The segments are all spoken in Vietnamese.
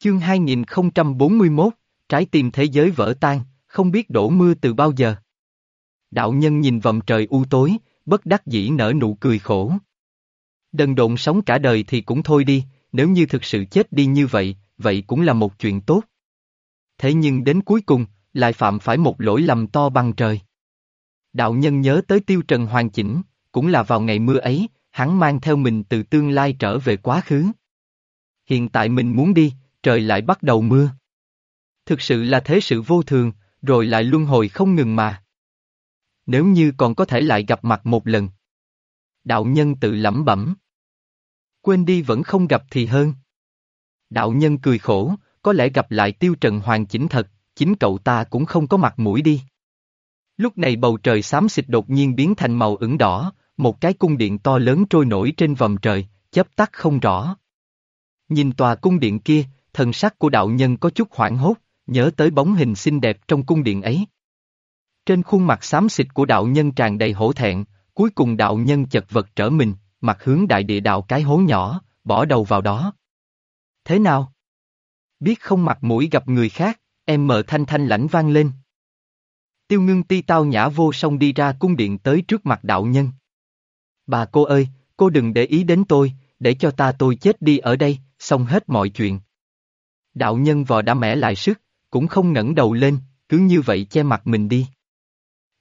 Chương 2041, trái tim thế giới vỡ tan, không biết đổ mưa từ bao giờ. Đạo nhân nhìn vòng trời u tối, bất đắc dĩ nở nụ cười khổ. Đần độn sống cả đời thì cũng thôi đi, nếu như thực sự chết đi như vậy, vậy cũng là một chuyện tốt. Thế nhưng đến cuối cùng, lại phạm phải một lỗi lầm to bằng trời. Đạo nhân nhớ tới tiêu trần hoàn chỉnh, cũng là vào ngày mưa ấy, hắn mang theo mình từ tương lai trở về quá khứ. Hiện tại mình muốn đi, trời lại bắt đầu mưa. Thực sự là thế sự vô thường, rồi lại luân hồi không ngừng mà. Nếu như còn có thể lại gặp mặt một lần. Đạo nhân tự lẩm bẩm. Quên đi vẫn không gặp thì hơn. Đạo nhân cười khổ, có lẽ gặp lại tiêu trần hoàn chỉnh thật, chính cậu ta cũng không có mặt mũi đi. Lúc này bầu trời xám xịt đột nhiên biến thành màu ửng đỏ, một cái cung điện to lớn trôi nổi trên vòng trời, chấp tắt không rõ. Nhìn tòa cung điện kia, thần sắc của đạo nhân có chút hoảng hốt, nhớ tới bóng hình xinh đẹp trong cung điện ấy. Trên khuôn mặt xám xịt của đạo nhân tràn đầy hổ thẹn, cuối cùng đạo nhân chật vật trở mình, mặt hướng đại địa đạo cái hố nhỏ, bỏ đầu vào đó. Thế nào? Biết không mặt mũi gặp người khác, em mờ thanh thanh lãnh vang lên. Tiêu ngưng ti tao nhã vô song đi ra cung điện tới trước mặt đạo nhân. Bà cô ơi, cô đừng để ý đến tôi, để cho ta tôi chết đi ở đây, xong hết mọi chuyện. Đạo nhân vò đã mẻ lại sức, cũng không ngẩng đầu lên, cứ như vậy che mặt mình đi.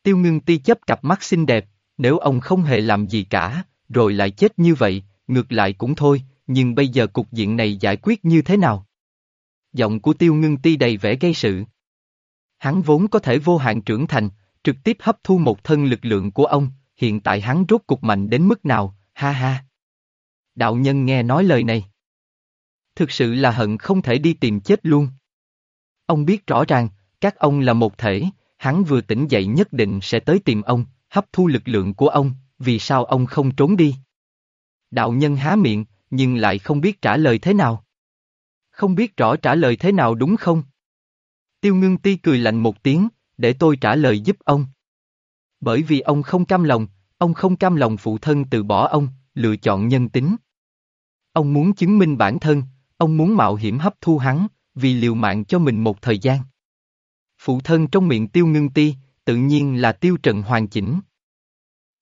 Tiêu ngưng ti chấp cặp mắt xinh đẹp, nếu ông không hề làm gì cả, rồi lại chết như vậy, ngược lại cũng thôi, nhưng bây giờ cục diện này giải quyết như thế nào? Giọng của tiêu ngưng ti đầy vẻ gây sự. Hắn vốn có thể vô hạn trưởng thành, trực tiếp hấp thu một thân lực lượng của ông, hiện tại hắn rốt cục mạnh đến mức nào, ha ha. Đạo nhân nghe nói lời này. Thực sự là hận không thể đi tìm chết luôn. Ông biết rõ ràng, các ông là một thể, hắn vừa tỉnh dậy nhất định sẽ tới tìm ông, hấp thu lực lượng của ông, vì sao ông không trốn đi? Đạo nhân há miệng, nhưng lại không biết trả lời thế nào. Không biết rõ trả lời thế nào đúng không? Tiêu ngưng ti cười lạnh một tiếng, để tôi trả lời giúp ông. Bởi vì ông không cam lòng, ông không cam lòng phụ thân từ bỏ ông, lựa chọn nhân tính. Ông muốn chứng minh bản thân, ông muốn mạo hiểm hấp thu hắn, vì liều mạng cho mình một thời gian. Phụ thân trong miệng tiêu ngưng ti, tự nhiên là tiêu trần hoàn chỉnh.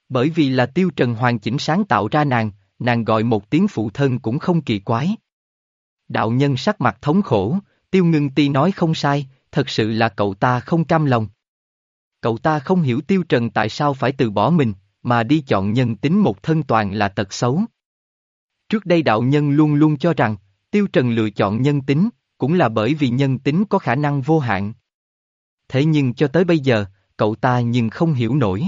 Bởi vì là tiêu trần hoàn chỉnh sáng tạo ra nàng, nàng gọi một tiếng phụ thân cũng không kỳ quái. Đạo nhân sắc mặt thống khổ, tiêu ngưng ti nói không sai, thật sự là cậu ta không cam lòng. Cậu ta không hiểu tiêu trần tại sao phải từ bỏ mình, mà đi chọn nhân tính một thân toàn là tật xấu. Trước đây đạo nhân luôn luôn cho rằng, tiêu trần lựa chọn nhân tính, cũng là bởi vì nhân tính có khả năng vô hạn. Thế nhưng cho tới bây giờ, cậu ta nhưng không hiểu nổi.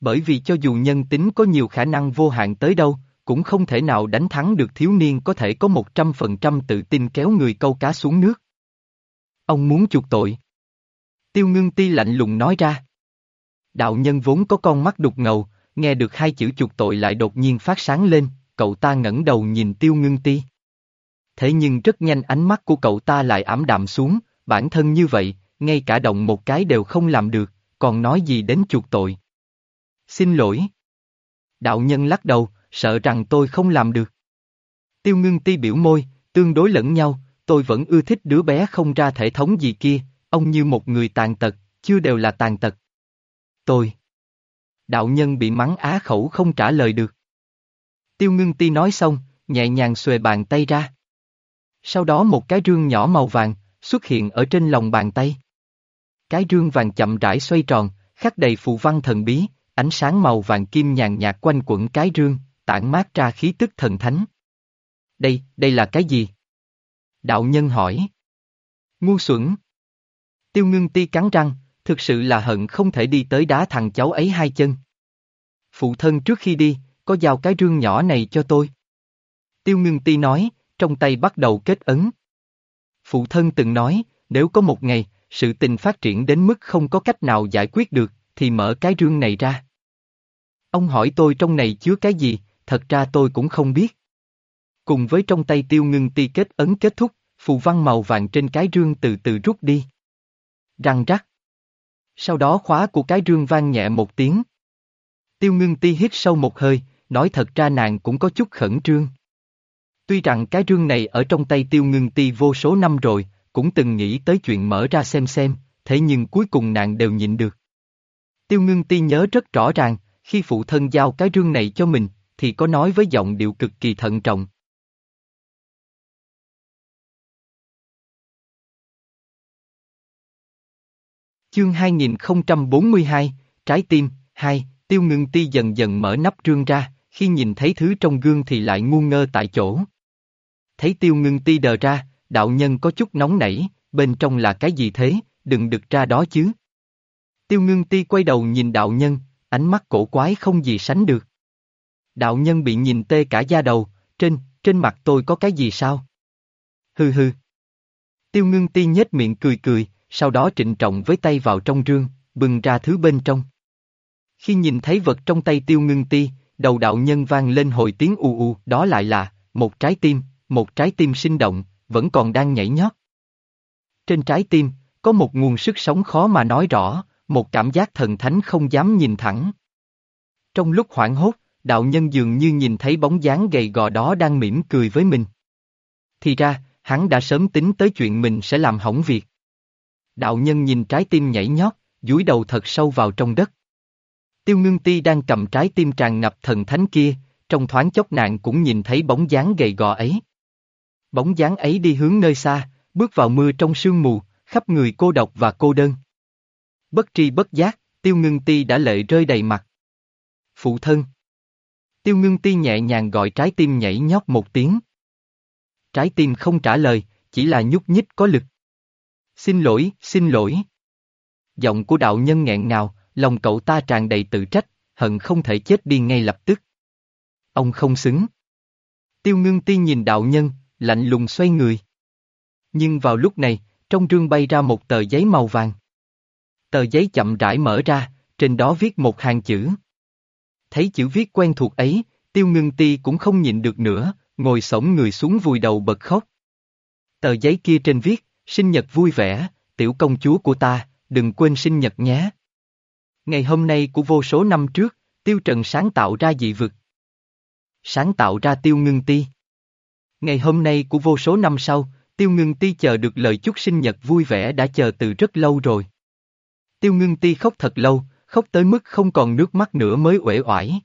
Bởi vì cho dù nhân tính có nhiều khả năng vô hạn tới đâu, cũng không thể nào đánh thắng được thiếu niên có thể có một trăm phần trăm tự tin kéo người câu cá xuống nước. Ông muốn chuộc tội. Tiêu ngưng ti lạnh lùng nói ra. Đạo nhân vốn có con mắt đục ngầu, nghe được hai chữ chuộc tội lại đột nhiên phát sáng lên, cậu ta ngẩng đầu nhìn tiêu ngưng ti. Thế nhưng rất nhanh ánh mắt của cậu ta lại ảm đạm xuống, bản thân như vậy, ngay cả động một cái đều không làm được, còn nói gì đến chuộc tội. Xin lỗi. Đạo nhân lắc đầu, sợ rằng tôi không làm được. Tiêu ngưng ti biểu môi, tương đối lẫn nhau, tôi vẫn ưa thích đứa bé không ra thể thống gì kia, ông như một người tàn tật, chưa đều là tàn tật. Tôi. Đạo nhân bị mắng á khẩu không trả lời được. Tiêu ngưng ti nói xong, nhẹ nhàng xuề bàn tay ra. Sau đó một cái rương nhỏ màu vàng, xuất hiện ở trên lòng bàn tay. Cái rương vàng chậm rãi xoay tròn, khắc đầy phù văn thần bí, ánh sáng màu vàng kim nhàn nhạt quanh quẩn cái rương, tản mát ra khí tức thần thánh. Đây, đây là cái gì? Đạo nhân hỏi. Ngu xuẩn. Tiêu ngưng ti cắn răng, thực sự là hận không thể đi tới đá thằng cháu ấy hai chân. Phụ thân trước khi đi, có giao cái rương nhỏ này cho tôi. Tiêu ngưng ti nói, trong tay bắt đầu kết ấn. Phụ thân từng nói, nếu có một ngày, sự tình phát triển đến mức không có cách nào giải quyết được, thì mở cái rương này ra. Ông hỏi tôi trong này chứa cái gì, thật ra tôi cũng không biết. Cùng với trong tay tiêu ngưng ti kết ấn kết thúc, phù văn màu vàng trên cái rương từ từ rút đi. Răng rắc. Sau đó khóa của cái rương vang nhẹ một tiếng. Tiêu ngưng ti hít sâu một hơi, nói thật ra nàng cũng có chút khẩn trương. Tuy rằng cái rương này ở trong tay tiêu ngưng ti vô số năm rồi, cũng từng nghĩ tới chuyện mở ra xem xem, thế nhưng cuối cùng nàng đều nhịn được. Tiêu ngưng ti nhớ rất rõ ràng, khi phụ thân giao cái rương này cho mình, thì có nói với giọng điệu cực kỳ thận trọng. Chương 2042, Trái tim, 2, tiêu ngưng ti dần dần mở nắp rương ra, khi nhìn thấy thứ trong gương thì lại ngu ngơ tại chỗ. Thấy tiêu ngưng ti đờ ra, đạo nhân có chút nóng nảy, bên trong là cái gì thế, đừng đực ra đó chứ. Tiêu ngưng ti quay đầu nhìn đạo nhân, ánh mắt cổ quái không gì sánh được. Đạo nhân bị nhìn tê cả da đầu, trên, trên mặt tôi có cái gì sao? Hừ hừ. Tiêu ngưng ti nhếch miệng cười cười, sau đó trịnh trọng với tay vào trong rương, bừng ra thứ bên trong. Khi nhìn thấy vật trong tay tiêu ngưng ti, đầu đạo nhân vang lên hồi tiếng u u, đó lại là, một trái tim, một trái tim sinh động, vẫn còn đang nhảy nhót. Trên trái tim, có một nguồn sức sống khó mà nói rõ, một cảm giác thần thánh không dám nhìn thẳng. Trong lúc hoảng hốt, đạo nhân dường như nhìn thấy bóng dáng gầy gò đó đang mỉm cười với mình. Thì ra, hắn đã sớm tính tới chuyện mình sẽ làm hỏng việc. Đạo nhân nhìn trái tim nhảy nhót, dúi đầu thật sâu vào trong đất. Tiêu ngưng ti đang cầm trái tim tràn ngập thần thánh kia, trong thoáng chốc nạn cũng nhìn thấy bóng dáng gầy gò ấy. Bóng dáng ấy đi hướng nơi xa, bước vào mưa trong sương mù, khắp người cô độc và cô đơn. Bất tri bất giác, tiêu ngưng ti đã lệ rơi đầy mặt. Phụ thân. Tiêu ngưng ti nhẹ nhàng gọi trái tim nhảy nhót một tiếng. Trái tim không trả lời, chỉ là nhúc nhích có lực. Xin lỗi, xin lỗi. Giọng của đạo nhân nghẹn ngào, lòng cậu ta tràn đầy tự trách, hận không thể chết đi ngay lập tức. Ông không xứng. Tiêu ngưng ti nhìn đạo nhân, lạnh lùng xoay người. Nhưng vào lúc này, trong rương bay ra một tờ giấy màu vàng. Tờ giấy chậm rãi mở ra, trên đó viết một hàng chữ. Thấy chữ viết quen thuộc ấy, tiêu ngưng ti cũng không nhịn được nữa, ngồi sổng người xuống vùi đầu bật khóc. Tờ giấy kia trên viết, sinh nhật vui vẻ, tiểu công chúa của ta, đừng quên sinh nhật nhé. Ngày hôm nay của vô số năm trước, tiêu trần sáng tạo ra dị vực. Sáng tạo ra tiêu ngưng ti. Ngày hôm nay của vô số năm sau, tiêu ngưng ti chờ được lời chúc sinh nhật vui vẻ đã chờ từ rất lâu rồi. Tiêu ngưng ti khóc thật lâu, khóc tới mức không còn nước mắt nữa mới uể oải.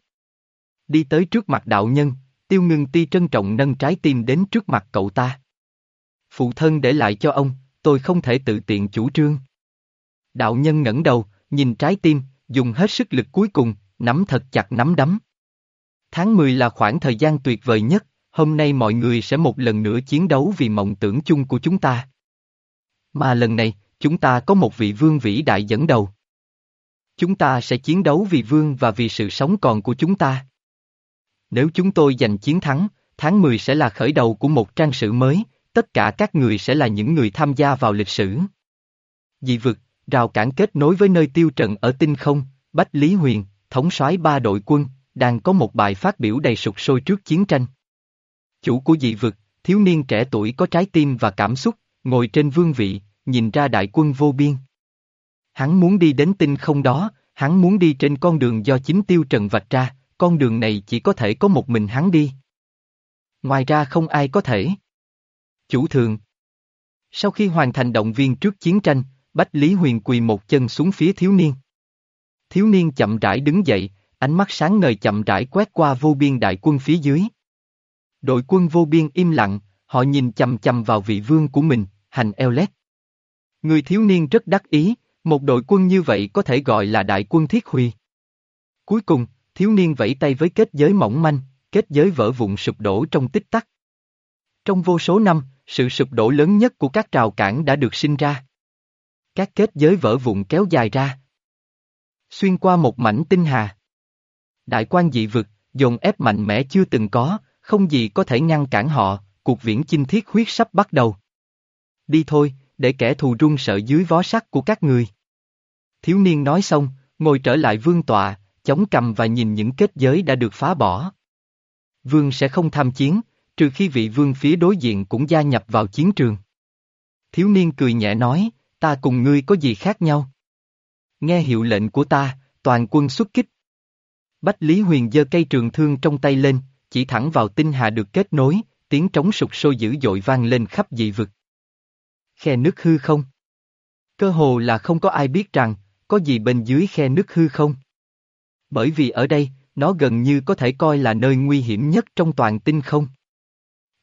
Đi tới trước mặt đạo nhân, tiêu ngưng ti trân trọng nâng trái tim đến trước mặt cậu ta. Phụ thân để lại cho ông, tôi không thể tự tiện chủ trương. Đạo nhân ngẩng đầu, nhìn trái tim, dùng hết sức lực cuối cùng, nắm thật chặt nắm đấm. Tháng 10 là khoảng thời gian tuyệt vời nhất, hôm nay mọi người sẽ một lần nữa chiến đấu vì mộng tưởng chung của chúng ta. Mà lần này, chúng ta có một vị vương vĩ đại dẫn đầu. Chúng ta sẽ chiến đấu vì vương và vì sự sống còn của chúng ta. Nếu chúng tôi giành chiến thắng, tháng 10 sẽ là khởi đầu của một trang sử mới, tất cả các người sẽ là những người tham gia vào lịch sử. Dị vực, rào cản kết nối với nơi tiêu trận ở tinh không, Bách Lý Huyền, thống soái ba đội quân, đang có một bài phát biểu đầy sục sôi trước chiến tranh. Chủ của dị vực, thiếu niên trẻ tuổi có trái tim và cảm xúc, ngồi trên vương vị, nhìn ra đại quân vô biên. Hắn muốn đi đến tinh không đó, hắn muốn đi trên con đường do chính tiêu trần vạch ra, con đường này chỉ có thể có một mình hắn đi. Ngoài ra không ai có thể. Chủ thường. Sau khi hoàn thành động viên trước chiến tranh, Bách Lý Huyền quỳ một chân xuống phía thiếu niên. Thiếu niên chậm rãi đứng dậy, ánh mắt sáng ngời chậm rãi quét qua vô biên đại quân phía dưới. Đội quân vô biên im lặng, họ nhìn chầm chầm vào vị vương của mình, hành Eolet. Người thiếu niên rất đắc ý, một đội quân như vậy có thể gọi là đại quân thiết huy. Cuối cùng, thiếu niên vẫy tay với kết giới mỏng manh, kết giới vỡ vụn sụp đổ trong tích tắc. Trong vô số năm, sự sụp đổ lớn nhất của các trào cản đã được sinh ra. Các kết giới vỡ vụn kéo dài ra. Xuyên qua một mảnh tinh hà. Đại quan dị vực, dồn ép mạnh mẽ chưa từng có, không gì có thể ngăn cản họ, cuộc viễn chinh thiết huyết sắp bắt đầu. Đi thôi, để kẻ thù run sợ dưới vó sắt của các người. Thiếu niên nói xong, ngồi trở lại vương tọa, chống cầm và nhìn những kết giới đã được phá bỏ. Vương sẽ không tham chiến, trừ khi vị vương phía đối diện cũng gia nhập vào chiến trường. Thiếu niên cười nhẹ nói, ta cùng ngươi có gì khác nhau? Nghe hiệu lệnh của ta, toàn quân xuất kích. Bách Lý Huyền giơ cây trường thương trong tay lên, chỉ thẳng vào tinh hà được kết nối, tiếng trống sụp sôi dữ dội vang lên khắp dị vực. Khe nước hư không? Cơ hồ là không có ai biết rằng, có gì bên dưới khe nước hư không? Bởi vì ở đây, nó gần như có thể coi là nơi nguy hiểm nhất trong toàn tinh không.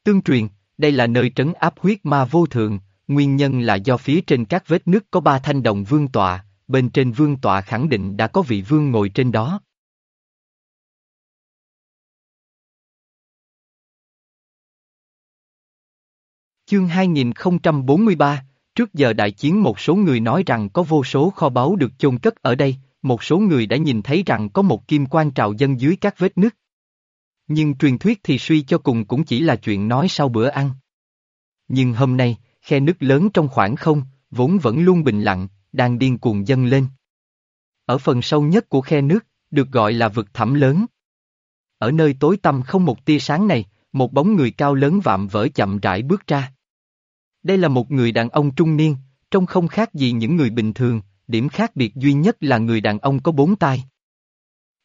Tương truyền, đây là nơi trấn áp huyết ma vô thượng, nguyên nhân là do phía trên các vết nước có ba thanh đồng vương tọa, bên trên vương tọa khẳng định đã có vị vương ngồi trên đó. Chương 2043, trước giờ đại chiến một số người nói rằng có vô số kho báu được chôn cất ở đây, một số người đã nhìn thấy rằng có một kim quan trào dân dưới các vết nứt. Nhưng truyền thuyết thì suy cho cùng cũng chỉ là chuyện nói sau bữa ăn. Nhưng hôm nay, khe nứt lớn trong khoảng không, vốn vẫn luôn bình lặng, đang điên cuồng dâng lên. Ở phần sâu nhất của khe nước, được gọi là vực thẳm lớn. Ở nơi tối tăm không một tia sáng này, một bóng người cao lớn vạm vỡ chậm rãi bước ra. Đây là một người đàn ông trung niên, trông không khác gì những người bình thường, điểm khác biệt duy nhất là người đàn ông có bốn tay.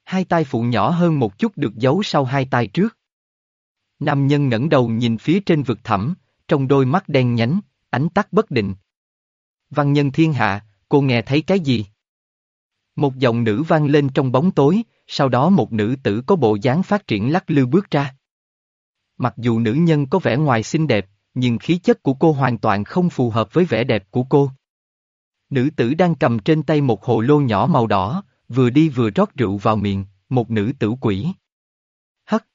Hai tay phụ nhỏ hơn một chút được giấu sau hai tay trước. Nam nhân ngẩng đầu nhìn phía trên vực thẳm, trong đôi mắt đen nhánh, ánh tắt bất định. Văn nhân thiên hạ, cô nghe thấy cái gì? Một giọng nữ vang lên trong bóng tối, sau đó một nữ tử có bộ dáng phát triển lắc lư bước ra. Mặc dù nữ nhân có vẻ ngoài xinh đẹp, nhưng khí chất của cô hoàn toàn không phù hợp với vẻ đẹp của cô. Nữ tử đang cầm trên tay một hồ lô nhỏ màu đỏ, vừa đi vừa rót rượu vào miệng, một nữ tử quỷ. Hất.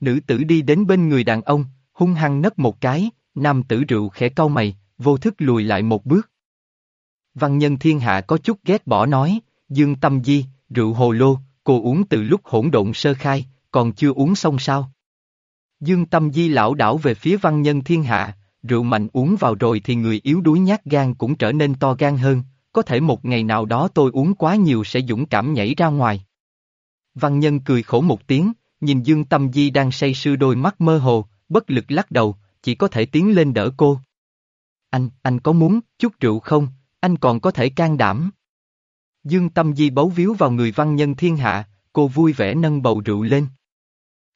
Nữ tử đi đến bên người đàn ông, hung hăng nấc một cái, nam tử rượu khẽ cau mày, vô thức lùi lại một bước. Văn nhân thiên hạ có chút ghét bỏ nói, dương tâm di, rượu hồ lô, cô uống từ lúc hỗn độn sơ khai, còn chưa uống xong sao? Dương tâm di lão đảo về phía văn nhân thiên hạ, rượu mạnh uống vào rồi thì người yếu đuối nhát gan cũng trở nên to gan hơn, có thể một ngày nào đó tôi uống quá nhiều sẽ dũng cảm nhảy ra ngoài. Văn nhân cười khổ một tiếng, nhìn Dương Tâm Di đang say sưa đôi mắt mơ hồ, bất lực lắc đầu, chỉ có thể tiến lên đỡ cô. Anh, anh có muốn chút rượu không, anh còn có thể can đảm. Dương Tâm Di bấu víu vào người văn nhân thiên hạ, cô vui vẻ nâng bầu rượu lên.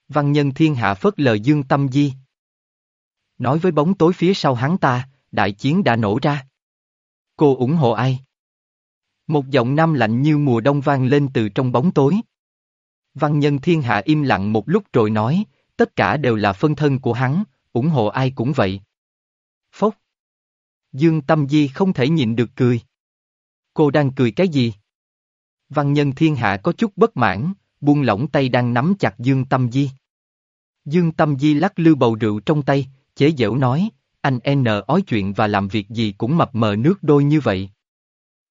Văn nhân thiên hạ phớt lờ Dương Tâm Di. Nói với bóng tối phía sau hắn ta, đại chiến đã nổ ra. Cô ủng hộ ai? Một giọng nam lạnh như mùa đông vang lên từ trong bóng tối. Văn nhân thiên hạ im lặng một lúc rồi nói, tất cả đều là phân thân của hắn, ủng hộ ai cũng vậy. Phốc. Dương Tâm Di không thể nhịn được cười. Cô đang cười cái gì? Văn nhân thiên hạ có chút bất mãn, buông lỏng tay đang nắm chặt Dương Tâm Di. Dương Tâm Di lắc lư bầu rượu trong tay, chế giễu nói, anh N ói chuyện và làm việc gì cũng mập mờ nước đôi như vậy.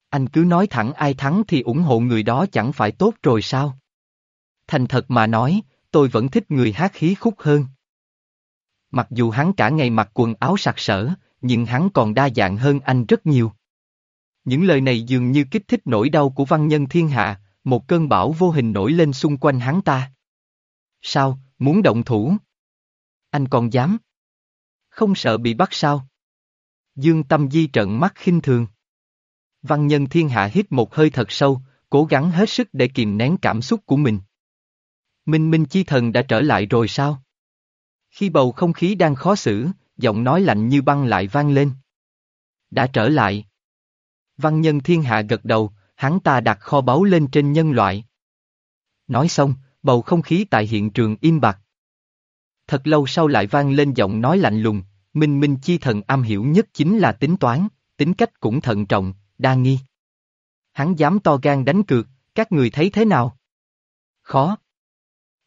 Anh cứ nói thẳng ai thắng thì ủng hộ người đó chẳng phải tốt rồi sao? Thành thật mà nói, tôi vẫn thích người hát khí khúc hơn. Mặc dù hắn cả ngày mặc quần áo sặc sỡ, nhưng hắn còn đa dạng hơn anh rất nhiều. Những lời này dường như kích thích nỗi đau của văn nhân thiên hạ, một cơn bão vô hình nổi lên xung quanh hắn ta. Sao, muốn động thủ? Anh còn dám? Không sợ bị bắt sao? Dương Tâm Di trợn mắt khinh thường. Văn nhân thiên hạ hít một hơi thật sâu, cố gắng hết sức để kìm nén cảm xúc của mình. Minh Minh Chi Thần đã trở lại rồi sao? Khi bầu không khí đang khó xử, giọng nói lạnh như băng lại vang lên. Đã trở lại. Văn nhân thiên hạ gật đầu, hắn ta đặt kho báu lên trên nhân loại. Nói xong, bầu không khí tại hiện trường im bặt. Thật lâu sau lại vang lên giọng nói lạnh lùng, Minh Minh Chi Thần am hiểu nhất chính là tính toán, tính cách cũng thận trọng, đa nghi. Hắn dám to gan đánh cược, các người thấy thế nào? Khó.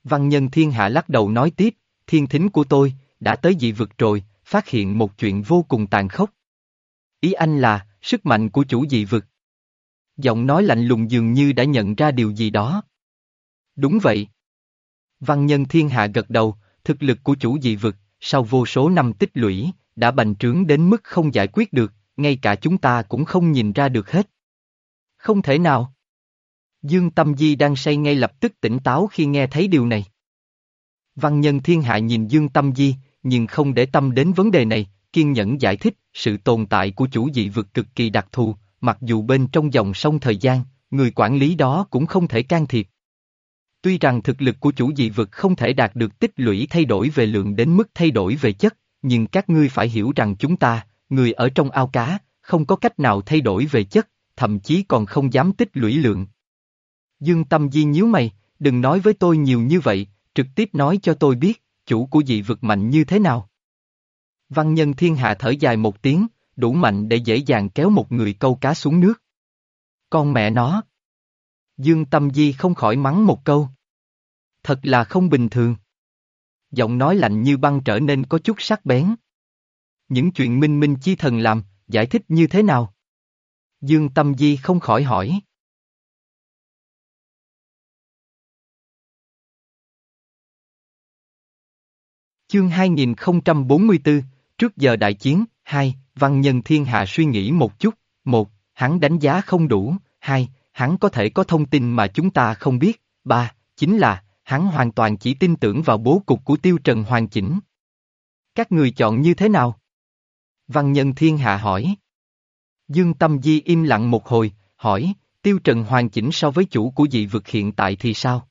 Văn nhân thiên hạ lắc đầu nói tiếp, thiên thính của tôi, đã tới dị vực rồi, phát hiện một chuyện vô cùng tàn khốc. Ý anh là, sức mạnh của chủ dị vực. Giọng nói lạnh lùng dường như đã nhận ra điều gì đó. Đúng vậy. Văn nhân thiên hạ gật đầu, thực lực của chủ dị vực, sau vô số năm tích lũy, đã bành trướng đến mức không giải quyết được, ngay cả chúng ta cũng không nhìn ra được hết. Không thể nào. Dương Tâm Di đang say ngay lập tức tỉnh táo khi nghe thấy điều này. Văn nhân thiên hạ nhìn Dương Tâm Di, nhưng không để tâm đến vấn đề này, kiên nhẫn giải thích, sự tồn tại của chủ dị vực cực kỳ đặc thù, mặc dù bên trong dòng sông thời gian, người quản lý đó cũng không thể can thiệp. Tuy rằng thực lực của chủ dị vực không thể đạt được tích lũy thay đổi về lượng đến mức thay đổi về chất, nhưng các ngươi phải hiểu rằng chúng ta, người ở trong ao cá, không có cách nào thay đổi về chất, thậm chí còn không dám tích lũy lượng. Dương Tâm Di nhíu mày, đừng nói với tôi nhiều như vậy, trực tiếp nói cho tôi biết, chủ của dị vực mạnh như thế nào. Văn nhân thiên hạ thở dài một tiếng, đủ mạnh để dễ dàng kéo một người câu cá xuống nước. Con mẹ nó. Dương Tâm Di không khỏi mắng một câu. Thật là không bình thường. Giọng nói lạnh như băng trở nên có chút sắc bén. Những chuyện minh minh chi thần làm, giải thích như thế nào? Dương Tâm Di không khỏi hỏi. Chương 2044, trước giờ đại chiến, 2, văn nhân thiên hạ suy nghĩ một chút, một, hắn đánh giá không đủ, hai, hắn có thể có thông tin mà chúng ta không biết, ba, chính là, hắn hoàn toàn chỉ tin tưởng vào bố cục của tiêu trần hoàn chỉnh. Các người chọn như thế nào? Văn nhân thiên hạ hỏi. Dương Tâm Di im lặng một hồi, hỏi, tiêu trần hoàn chỉnh so với chủ của dị vực hiện tại thì sao?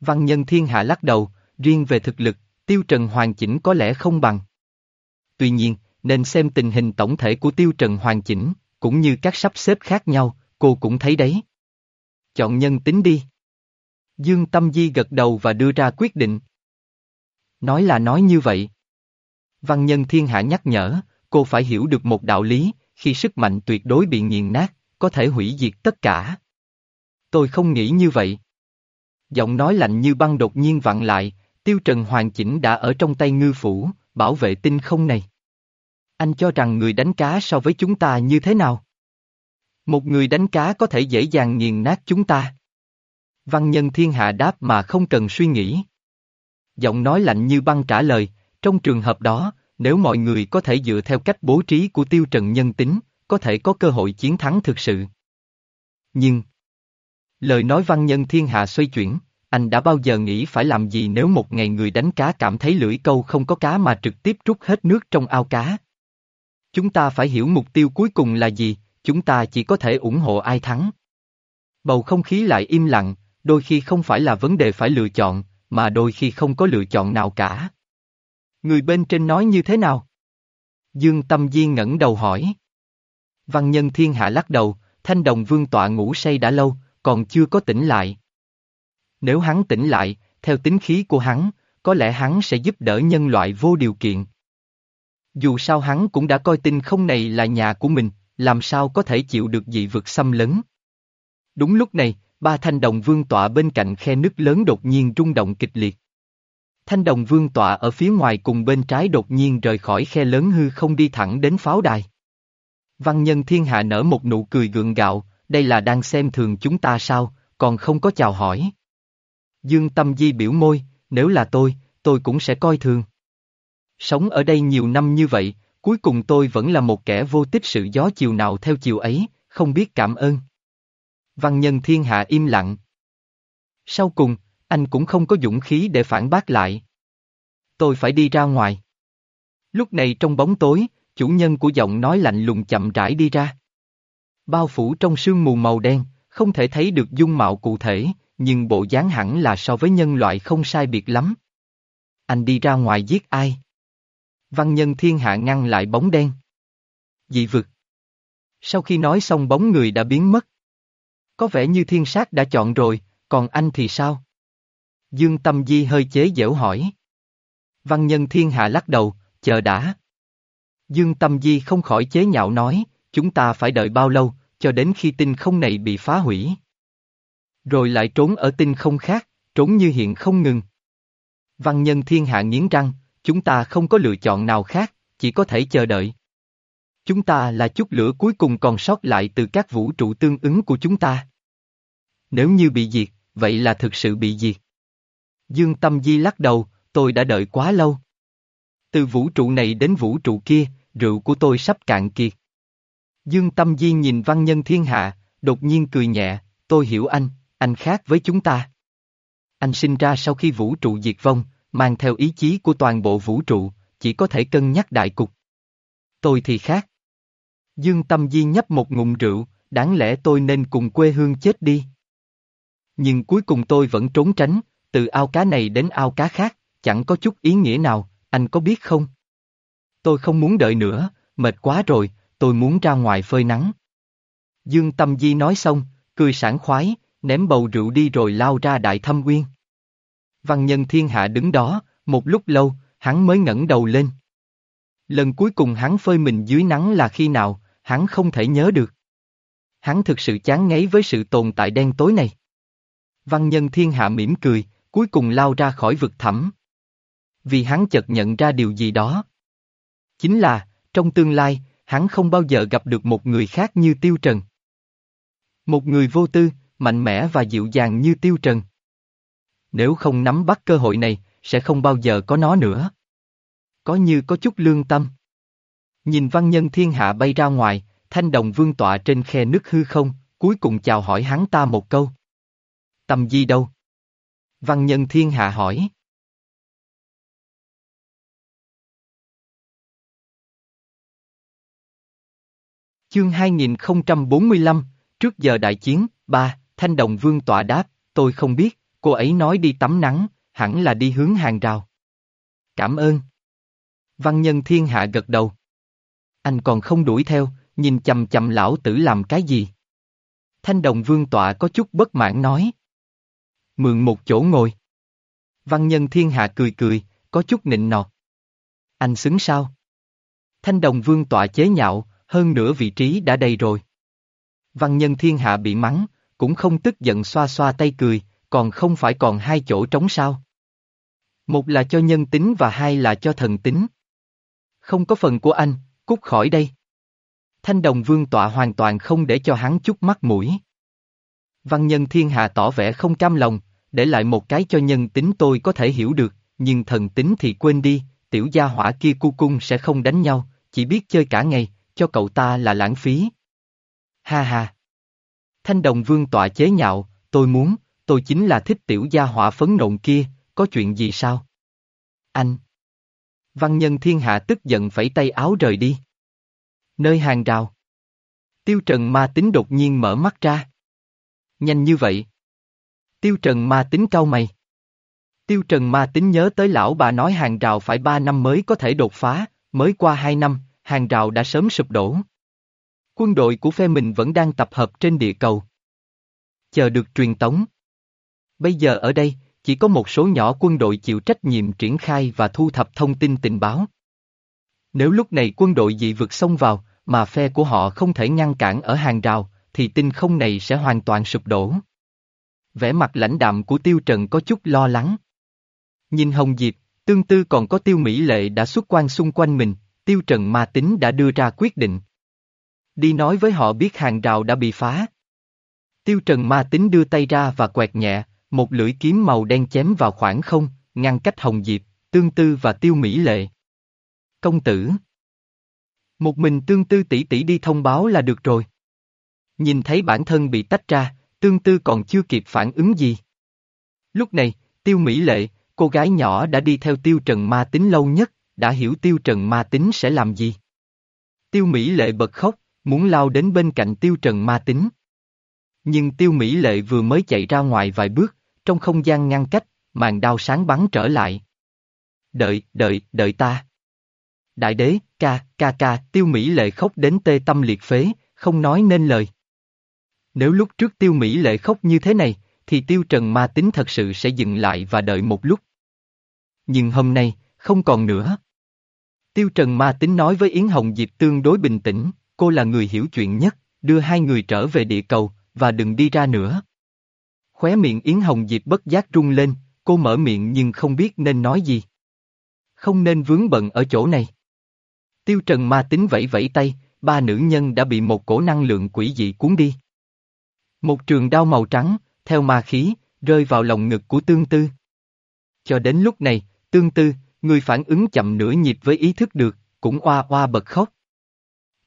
Văn nhân thiên hạ lắc đầu, riêng về thực lực, tiêu trần hoàn chỉnh có lẽ không bằng. Tuy nhiên, nên xem tình hình tổng thể của tiêu trần hoàn chỉnh, cũng như các sắp xếp khác nhau, cô cũng thấy đấy. Chọn nhân tính đi. Dương Tâm Di gật đầu và đưa ra quyết định. Nói là nói như vậy. Văn nhân thiên hạ nhắc nhở, cô phải hiểu được một đạo lý, khi sức mạnh tuyệt đối bị nghiền nát, có thể hủy diệt tất cả. Tôi không nghĩ như vậy. Giọng nói lạnh như băng đột nhiên vặn lại, tiêu trần hoàn chỉnh đã ở trong tay ngư phủ, bảo vệ tinh không này. Anh cho rằng người đánh cá so với chúng ta như thế nào? Một người đánh cá có thể dễ dàng nghiền nát chúng ta. Văn nhân thiên hạ đáp mà không cần suy nghĩ. Giọng nói lạnh như băng trả lời, trong trường hợp đó, nếu mọi người có thể dựa theo cách bố trí của tiêu trần nhân tính, có thể có cơ hội chiến thắng thực sự. Nhưng, lời nói văn nhân thiên hạ xoay chuyển, anh đã bao giờ nghĩ phải làm gì nếu một ngày người đánh cá cảm thấy lưỡi câu không có cá mà trực tiếp rút hết nước trong ao cá? Chúng ta phải hiểu mục tiêu cuối cùng là gì, chúng ta chỉ có thể ủng hộ ai thắng. Bầu không khí lại im lặng, đôi khi không phải là vấn đề phải lựa chọn, mà đôi khi không có lựa chọn nào cả. Người bên trên nói như thế nào? Dương Tâm Di ngẩng đầu hỏi. Văn nhân thiên hạ lắc đầu, thanh đồng vương tọa ngủ say đã lâu, còn chưa có tỉnh lại. Nếu hắn tỉnh lại, theo tính khí của hắn, có lẽ hắn sẽ giúp đỡ nhân loại vô điều kiện. Dù sao hắn cũng đã coi tinh không này là nhà của mình, làm sao có thể chịu được dị vực xâm lấn. Đúng lúc này, ba thanh đồng vương tọa bên cạnh khe nứt lớn đột nhiên rung động kịch liệt. Thanh đồng vương tọa ở phía ngoài cùng bên trái đột nhiên rời khỏi khe lớn hư không đi thẳng đến pháo đài. Văn nhân thiên hạ nở một nụ cười gượng gạo, đây là đang xem thường chúng ta sao, còn không có chào hỏi. Dương Tâm Di biểu môi, nếu là tôi, tôi cũng sẽ coi thường. Sống ở đây nhiều năm như vậy, cuối cùng tôi vẫn là một kẻ vô tích sự gió chiều nào theo chiều ấy, không biết cảm ơn. Văn nhân thiên hạ im lặng. Sau cùng, anh cũng không có dũng khí để phản bác lại. Tôi phải đi ra ngoài. Lúc này trong bóng tối, chủ nhân của giọng nói lạnh lùng chậm rãi đi ra. Bao phủ trong sương mù màu đen, không thể thấy được dung mạo cụ thể, nhưng bộ dáng hẳn là so với nhân loại không sai biệt lắm. Anh đi ra ngoài giết ai? Văn nhân thiên hạ ngăn lại bóng đen. Dị vực. Sau khi nói xong bóng người đã biến mất. Có vẻ như thiên sát đã chọn rồi, còn anh thì sao? Dương Tâm Di hơi chế giễu hỏi. Văn nhân thiên hạ lắc đầu, chờ đã. Dương Tâm Di không khỏi chế nhạo nói, chúng ta phải đợi bao lâu, cho đến khi tinh không này bị phá hủy. Rồi lại trốn ở tinh không khác, trốn như hiện không ngừng. Văn nhân thiên hạ nghiến răng, chúng ta không có lựa chọn nào khác, chỉ có thể chờ đợi. Chúng ta là chút lửa cuối cùng còn sót lại từ các vũ trụ tương ứng của chúng ta. Nếu như bị diệt, vậy là thực sự bị diệt. Dương Tâm Di lắc đầu, tôi đã đợi quá lâu. Từ vũ trụ này đến vũ trụ kia, rượu của tôi sắp cạn kiệt. Dương Tâm Di nhìn văn nhân thiên hạ, đột nhiên cười nhẹ, tôi hiểu anh, anh khác với chúng ta. Anh sinh ra sau khi vũ trụ diệt vong, mang theo ý chí của toàn bộ vũ trụ, chỉ có thể cân nhắc đại cục. Tôi thì khác. Dương Tâm Di nhấp một ngụm rượu, đáng lẽ tôi nên cùng quê hương chết đi. Nhưng cuối cùng tôi vẫn trốn tránh, từ ao cá này đến ao cá khác, chẳng có chút ý nghĩa nào, anh có biết không? Tôi không muốn đợi nữa, mệt quá rồi, tôi muốn ra ngoài phơi nắng. Dương Tâm Di nói xong, cười sảng khoái, ném bầu rượu đi rồi lao ra đại thâm uyên. Văn nhân thiên hạ đứng đó, một lúc lâu, hắn mới ngẩng đầu lên. Lần cuối cùng hắn phơi mình dưới nắng là khi nào, hắn không thể nhớ được. Hắn thực sự chán ngấy với sự tồn tại đen tối này. Văn nhân thiên hạ mỉm cười, cuối cùng lao ra khỏi vực thẳm. Vì hắn chợt nhận ra điều gì đó. Chính là, trong tương lai, hắn không bao giờ gặp được một người khác như Tiêu Trần. Một người vô tư, mạnh mẽ và dịu dàng như Tiêu Trần. Nếu không nắm bắt cơ hội này, sẽ không bao giờ có nó nữa. Có như có chút lương tâm. Nhìn văn nhân thiên hạ bay ra ngoài, thanh đồng vương tọa trên khe nước hư không, cuối cùng chào hỏi hắn ta một câu. Tầm gì đâu? Văn nhân thiên hạ hỏi. Chương 2045, trước giờ đại chiến, ba, Thanh Đồng Vương tọa đáp, tôi không biết, cô ấy nói đi tắm nắng, hẳn là đi hướng hàng rào. Cảm ơn. Văn nhân thiên hạ gật đầu. Anh còn không đuổi theo, nhìn chầm chầm lão tử làm cái gì? Thanh đồng vương tọa có chút bất mãn nói. Mượn một chỗ ngồi. Văn nhân thiên hạ cười cười, có chút nịnh nọt. Anh xứng sao? Thanh đồng vương tọa chế nhạo, hơn nữa vị trí đã đầy rồi. Văn nhân thiên hạ bị mắng, cũng không tức giận xoa xoa tay cười, còn không phải còn hai chỗ trống sao. Một là cho nhân tính và hai là cho thần tính. Không có phần của anh, cút khỏi đây. Thanh đồng vương tọa hoàn toàn không để cho hắn chút mắt mũi. Văn nhân thiên hạ tỏ vẻ không cam lòng, để lại một cái cho nhân tính tôi có thể hiểu được, nhưng thần tính thì quên đi, tiểu gia hỏa kia cu cung sẽ không đánh nhau, chỉ biết chơi cả ngày, cho cậu ta là lãng phí. Ha ha. Thanh đồng vương tọa chế nhạo, tôi muốn, tôi chính là thích tiểu gia hỏa phấn nộn kia, có chuyện gì sao? Anh. Văn nhân thiên hạ tức giận phẩy tay áo rời đi. Nơi hàng rào. Tiêu trần ma tính đột nhiên mở mắt ra. Nhanh như vậy. Tiêu trần ma tính cao mày. Tiêu trần ma tính nhớ tới lão bà nói hàng rào phải ba năm mới có thể đột phá, mới qua hai năm, hàng rào đã sớm sụp đổ. Quân đội của phe mình vẫn đang tập hợp trên địa cầu. Chờ được truyền tống. Bây giờ ở đây, chỉ có một số nhỏ quân đội chịu trách nhiệm triển khai và thu thập thông tin tình báo. Nếu lúc này quân đội dị vực xông vào, mà phe của họ không thể ngăn cản ở hàng rào, thì tinh không này sẽ hoàn toàn sụp đổ. Vẻ mặt lãnh đạm của Tiêu Trần có chút lo lắng. Nhìn Hồng Diệp, tương tư còn có Tiêu Mỹ Lệ đã xuất quan xung quanh mình, Tiêu Trần ma tính đã đưa ra quyết định. Đi nói với họ biết hàng rào đã bị phá. Tiêu Trần ma tính đưa tay ra và quẹt nhẹ, một lưỡi kiếm màu đen chém vào khoảng không, ngăn cách Hồng Diệp, Tương Tư và Tiêu Mỹ Lệ. Công tử. Một mình Tương Tư tỷ tỷ đi thông báo là được rồi. Nhìn thấy bản thân bị tách ra, Tương Tư còn chưa kịp phản ứng gì. Lúc này, Tiêu Mỹ Lệ, cô gái nhỏ đã đi theo Tiêu Trần ma tính lâu nhất, đã hiểu Tiêu Trần ma tính sẽ làm gì. Tiêu Mỹ Lệ bật khóc, muốn lao đến bên cạnh Tiêu Trần ma tính. Nhưng Tiêu Mỹ Lệ vừa mới chạy ra ngoài vài bước, trong không gian ngăn cách, màn đao sáng bắn trở lại. Đợi, đợi, đợi ta. Đại đế, ca, ca ca, tiêu Mỹ lệ khóc đến tê tâm liệt phế, không nói nên lời. Nếu lúc trước tiêu Mỹ lệ khóc như thế này, thì tiêu trần ma tính thật sự sẽ dừng lại và đợi một lúc. Nhưng hôm nay, không còn nữa. Tiêu trần ma tính nói với Yến Hồng Diệp tương đối bình tĩnh, cô là người hiểu chuyện nhất, đưa hai người trở về địa cầu, và đừng đi ra nữa. Khóe miệng Yến Hồng Diệp bất giác rung lên, cô mở miệng nhưng không biết nên nói gì. Không nên vướng bận ở chỗ này. Tiêu Trần ma tính vẫy vẫy tay, ba nữ nhân đã bị một cổ năng lượng quỷ dị cuốn đi. Một trường đao màu trắng, theo ma khí, rơi vào lòng ngực của tương tư. Cho đến lúc này, tương tư, người phản ứng chậm nửa nhịp với ý thức được, cũng oa oa bật khóc.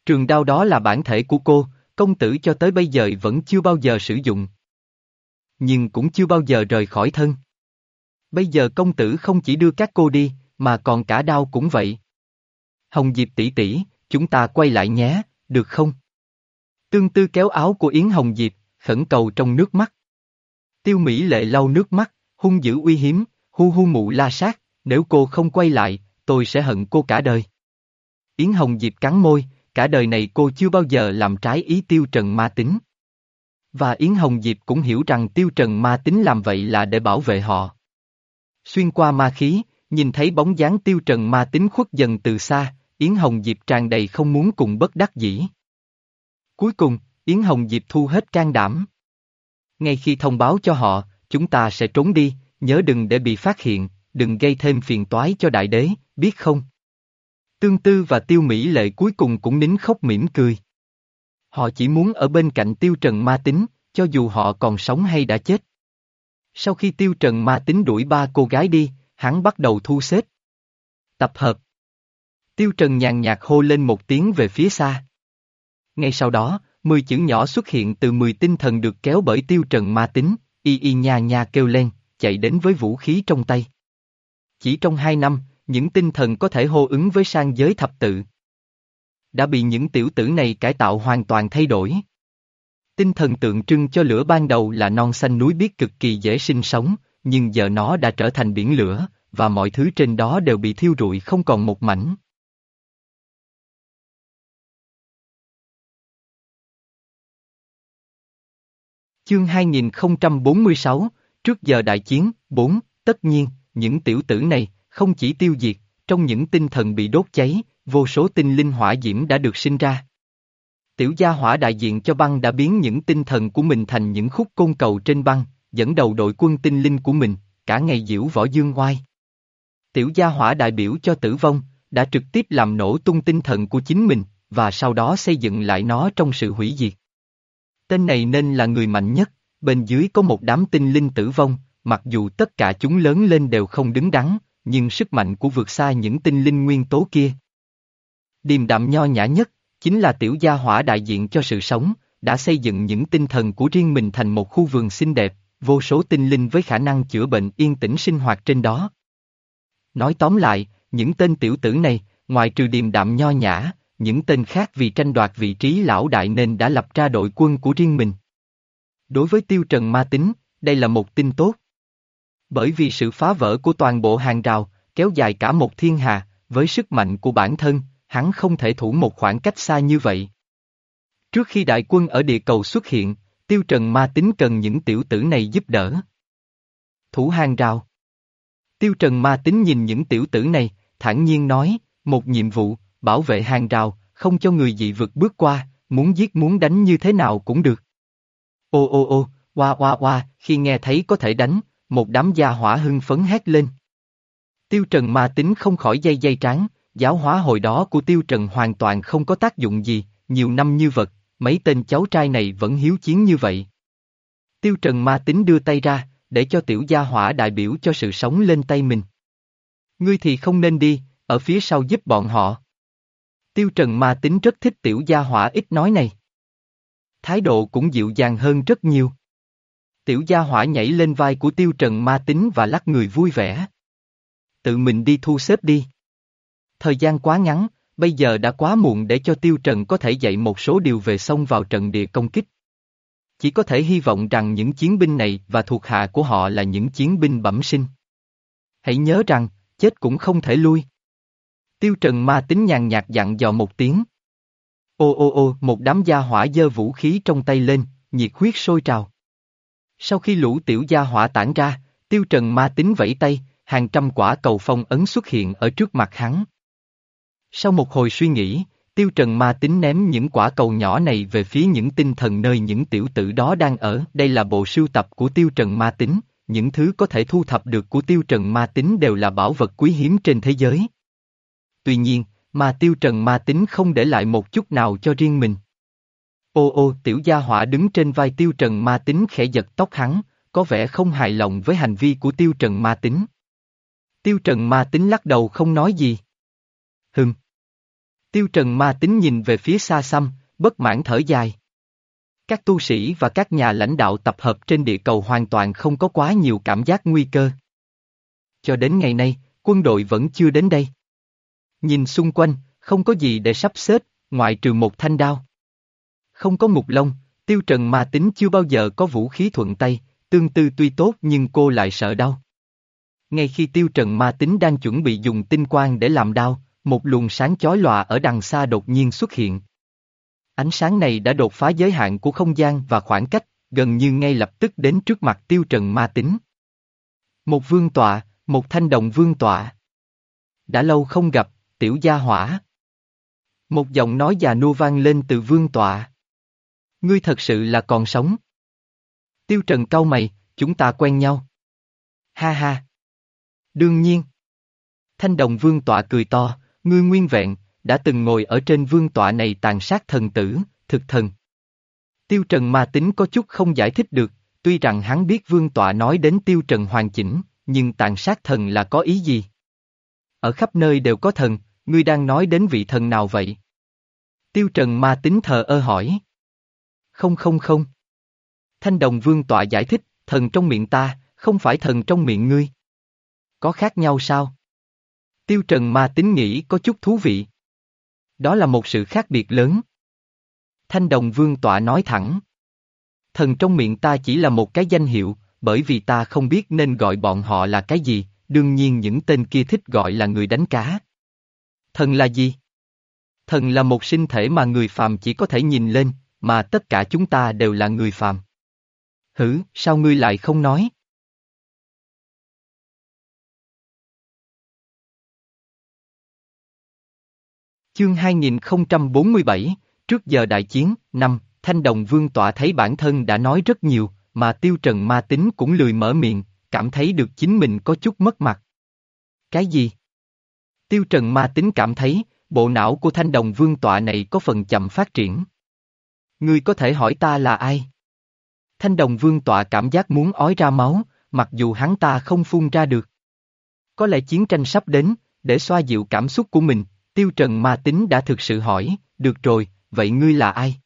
Trường đao đó là bản thể của cô, công tử cho tới bây giờ vẫn chưa bao giờ sử dụng. Nhưng cũng chưa bao giờ rời khỏi thân. Bây giờ công tử không chỉ đưa các cô đi, mà còn cả đau cũng vậy. Hồng Diệp tỷ tỷ, chúng ta quay lại nhé, được không? Tương tư kéo áo của Yến Hồng Diệp, khẩn cầu trong nước mắt. Tiêu Mỹ lệ lau nước mắt, hung dữ uy hiếm, hu hu mụ la sát, nếu cô không quay lại, tôi sẽ hận cô cả đời. Yến Hồng Diệp cắn môi, cả đời này cô chưa bao giờ làm trái ý Tiêu Trần ma tính. Và Yến Hồng Diệp cũng hiểu rằng Tiêu Trần ma tính làm vậy là để bảo vệ họ. Xuyên qua ma khí, nhìn thấy bóng dáng Tiêu Trần ma tính khuất dần từ xa, Yến Hồng Diệp tràn đầy không muốn cùng bất đắc dĩ. Cuối cùng, Yến Hồng Diệp thu hết can đảm. Ngay khi thông báo cho họ, chúng ta sẽ trốn đi, nhớ đừng để bị phát hiện, đừng gây thêm phiền toái cho đại đế, biết không? Tương Tư và Tiêu Mỹ Lệ cuối cùng cũng nín khóc mỉm cười. Họ chỉ muốn ở bên cạnh Tiêu Trần Ma Tính, cho dù họ còn sống hay đã chết. Sau khi Tiêu Trần Ma Tính đuổi ba cô gái đi, hắn bắt đầu thu xếp. Tập hợp. Tiêu Trần nhàn nhạt hô lên một tiếng về phía xa. Ngay sau đó, mười chữ nhỏ xuất hiện từ mười tinh thần được kéo bởi Tiêu Trần Ma Tính, y y nha nha kêu lên, chạy đến với vũ khí trong tay. Chỉ trong hai năm, những tinh thần có thể hô ứng với sang giới thập tự. Đã bị những tiểu tử này cải tạo hoàn toàn thay đổi. Tinh thần tượng trưng cho lửa ban đầu là non xanh núi biết cực kỳ dễ sinh sống, nhưng giờ nó đã trở thành biển lửa, và mọi thứ trên đó đều bị thiêu rụi không còn một mảnh. Chương 2046, trước giờ đại chiến, 4, tất nhiên, những tiểu tử này, không chỉ tiêu diệt, trong những tinh thần bị đốt cháy, vô số tinh linh hỏa diễm đã được sinh ra. Tiểu gia hỏa đại diện cho băng đã biến những tinh thần của mình thành những khúc côn cầu trên băng, dẫn đầu đội quân tinh linh của mình, cả ngày diễu võ dương oai. Tiểu gia hỏa đại biểu cho tử vong, đã trực tiếp làm nổ tung tinh thần của chính mình, và sau đó xây dựng lại nó trong sự hủy diệt. Tên này nên là người mạnh nhất, bên dưới có một đám tinh linh tử vong, mặc dù tất cả chúng lớn lên đều không đứng đắn, nhưng sức mạnh của vượt xa những tinh linh nguyên tố kia. Điềm đạm nho nhã nhất, chính là tiểu gia hỏa đại diện cho sự sống, đã xây dựng những tinh thần của riêng mình thành một khu vườn xinh đẹp, vô số tinh linh với khả năng chữa bệnh yên tĩnh sinh hoạt trên đó. Nói tóm lại, những tên tiểu tử này, ngoài trừ điềm đạm nho nhã, những tên khác vì tranh đoạt vị trí lão đại nên đã lập ra đội quân của riêng mình. Đối với tiêu trần ma tính, đây là một tin tốt. Bởi vì sự phá vỡ của toàn bộ hàng rào, kéo dài cả một thiên hà, với sức mạnh của bản thân, hắn không thể thủ một khoảng cách xa như vậy. Trước khi đại quân ở địa cầu xuất hiện, tiêu trần ma tính cần những tiểu tử này giúp đỡ. Thủ hàng rào. Tiêu trần ma tính nhìn những tiểu tử này, thản nhiên nói, một nhiệm vụ, bảo vệ hàng rào, không cho người dị vực bước qua, muốn giết muốn đánh như thế nào cũng được. Ô ô ô, oa oa oa, khi nghe thấy có thể đánh, một đám gia hỏa hưng phấn hét lên. Tiêu Trần ma tính không khỏi dây dây tráng, giáo hóa hồi đó của Tiêu Trần hoàn toàn không có tác dụng gì, nhiều năm như vật, mấy tên cháu trai này vẫn hiếu chiến như vậy. Tiêu Trần ma tính đưa tay ra, để cho tiểu gia hỏa đại biểu cho sự sống lên tay mình. Ngươi thì không nên đi, ở phía sau giúp bọn họ. Tiêu Trần ma tính rất thích tiểu gia hỏa ít nói này. Thái độ cũng dịu dàng hơn rất nhiều. Tiểu gia hỏa nhảy lên vai của Tiêu Trần ma tính và lắc người vui vẻ. Tự mình đi thu xếp đi. Thời gian quá ngắn, bây giờ đã quá muộn để cho Tiêu Trần có thể dạy một số điều về xông vào trận địa công kích. Chỉ có thể hy vọng rằng những chiến binh này và thuộc hạ của họ là những chiến binh bẩm sinh. Hãy nhớ rằng, chết cũng không thể lui. Tiêu Trần ma tính nhàn nhạt dặn dò một tiếng. Ô ô ô, một đám gia hỏa dơ vũ khí trong tay lên, nhiệt huyết sôi trào. Sau khi lũ tiểu gia hỏa tản ra, Tiêu Trần ma tính vẫy tay, hàng trăm quả cầu phong ấn xuất hiện ở trước mặt hắn. Sau một hồi suy nghĩ, Tiêu Trần ma tính ném những quả cầu nhỏ này về phía những tinh thần nơi những tiểu tử đó đang ở. Đây là bộ sưu tập của Tiêu Trần ma tính, những thứ có thể thu thập được của Tiêu Trần ma tính đều là bảo vật quý hiếm trên thế giới. Tuy nhiên, mà Tiêu Trần ma tính không để lại một chút nào cho riêng mình. Ô ô tiểu gia hỏa đứng trên vai Tiêu Trần ma tính khẽ giật tóc hắn, có vẻ không hài lòng với hành vi của Tiêu Trần ma tính. Tiêu Trần ma tính lắc đầu không nói gì. Hừm. Tiêu Trần ma tính nhìn về phía xa xăm, bất mãn thở dài. Các tu sĩ và các nhà lãnh đạo tập hợp trên địa cầu hoàn toàn không có quá nhiều cảm giác nguy cơ. Cho đến ngày nay, quân đội vẫn chưa đến đây. Nhìn xung quanh, không có gì để sắp xếp, ngoại trừ một thanh đao. Không có mục lông, tiêu trần ma tính chưa bao giờ có vũ khí thuận tay, tương tư tuy tốt nhưng cô lại sợ đau. Ngay khi tiêu trần ma tính đang chuẩn bị dùng tinh quang để làm đau, một luồng sáng chói lòa ở đằng xa đột nhiên xuất hiện. Ánh sáng này đã đột phá giới hạn của không gian và khoảng cách, gần như ngay lập tức đến trước mặt tiêu trần ma tính. Một vương tọa, một thanh đồng vương tọa. Đã lâu không gặp, tiểu gia hỏa. Một giọng nói già nua vang lên từ vương tọa. Ngươi thật sự là còn sống. Tiêu Trần cau mày, chúng ta quen nhau. Ha ha. Đương nhiên. Thanh đồng vương tọa cười to, ngươi nguyên vẹn, đã từng ngồi ở trên vương tọa này tàn sát thần tử, thực thần. Tiêu Trần ma tính có chút không giải thích được, tuy rằng hắn biết vương tọa nói đến Tiêu Trần hoàn chỉnh, nhưng tàn sát thần là có ý gì? Ở khắp nơi đều có thần, ngươi đang nói đến vị thần nào vậy? Tiêu Trần ma tính thờ ơ hỏi. Không không không. Thanh đồng vương tọa giải thích, thần trong miệng ta, không phải thần trong miệng ngươi. Có khác nhau sao? Tiêu Trần ma tính nghĩ có chút thú vị. Đó là một sự khác biệt lớn. Thanh đồng vương tọa nói thẳng. Thần trong miệng ta chỉ là một cái danh hiệu, bởi vì ta không biết nên gọi bọn họ là cái gì, đương nhiên những tên kia thích gọi là người đánh cá. Thần là gì? Thần là một sinh thể mà người phàm chỉ có thể nhìn lên, mà tất cả chúng ta đều là người phàm. Hử, sao ngươi lại không nói? Chương 2047, trước giờ đại chiến, năm, Thanh Đồng Vương tọa thấy bản thân đã nói rất nhiều, mà Tiêu Trần ma tính cũng lười mở miệng, cảm thấy được chính mình có chút mất mặt. Cái gì? Tiêu Trần ma tính cảm thấy, bộ não của Thanh Đồng Vương tọa này có phần chậm phát triển. Ngươi có thể hỏi ta là ai? Thanh Đồng Vương tọa cảm giác muốn ói ra máu, mặc dù hắn ta không phun ra được. Có lẽ chiến tranh sắp đến, để xoa dịu cảm xúc của mình, Tiêu Trần ma tính đã thực sự hỏi, được rồi, vậy ngươi là ai?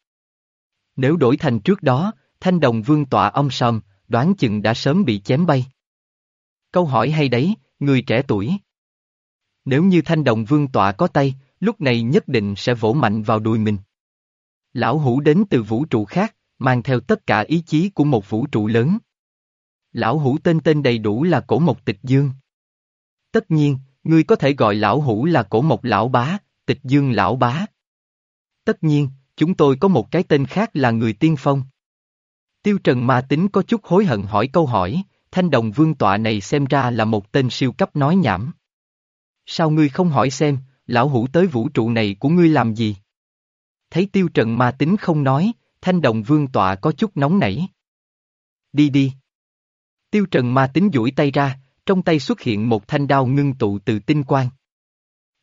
Nếu đổi thành trước đó, Thanh Đồng Vương tọa ông sầm, đoán chừng đã sớm bị chém bay. Câu hỏi hay đấy, người trẻ tuổi. Nếu như Thanh Đồng Vương tọa có tay, lúc này nhất định sẽ vỗ mạnh vào đùi mình. Lão hủ đến từ vũ trụ khác, mang theo tất cả ý chí của một vũ trụ lớn. Lão hủ tên tên đầy đủ là cổ mộc tịch dương. Tất nhiên, ngươi có thể gọi lão hủ là cổ mộc lão bá, tịch dương lão bá. Tất nhiên, chúng tôi có một cái tên khác là người tiên phong. Tiêu Trần ma tính có chút hối hận hỏi câu hỏi, thanh đồng vương tọa này xem ra là một tên siêu cấp nói nhảm. Sao ngươi không hỏi xem, lão hủ tới vũ trụ này của ngươi làm gì? Thấy tiêu trần ma tính không nói, thanh đồng vương tọa có chút nóng nảy. Đi đi. Tiêu trần ma tính duỗi tay ra, trong tay xuất hiện một thanh đao ngưng tụ từ tinh quang.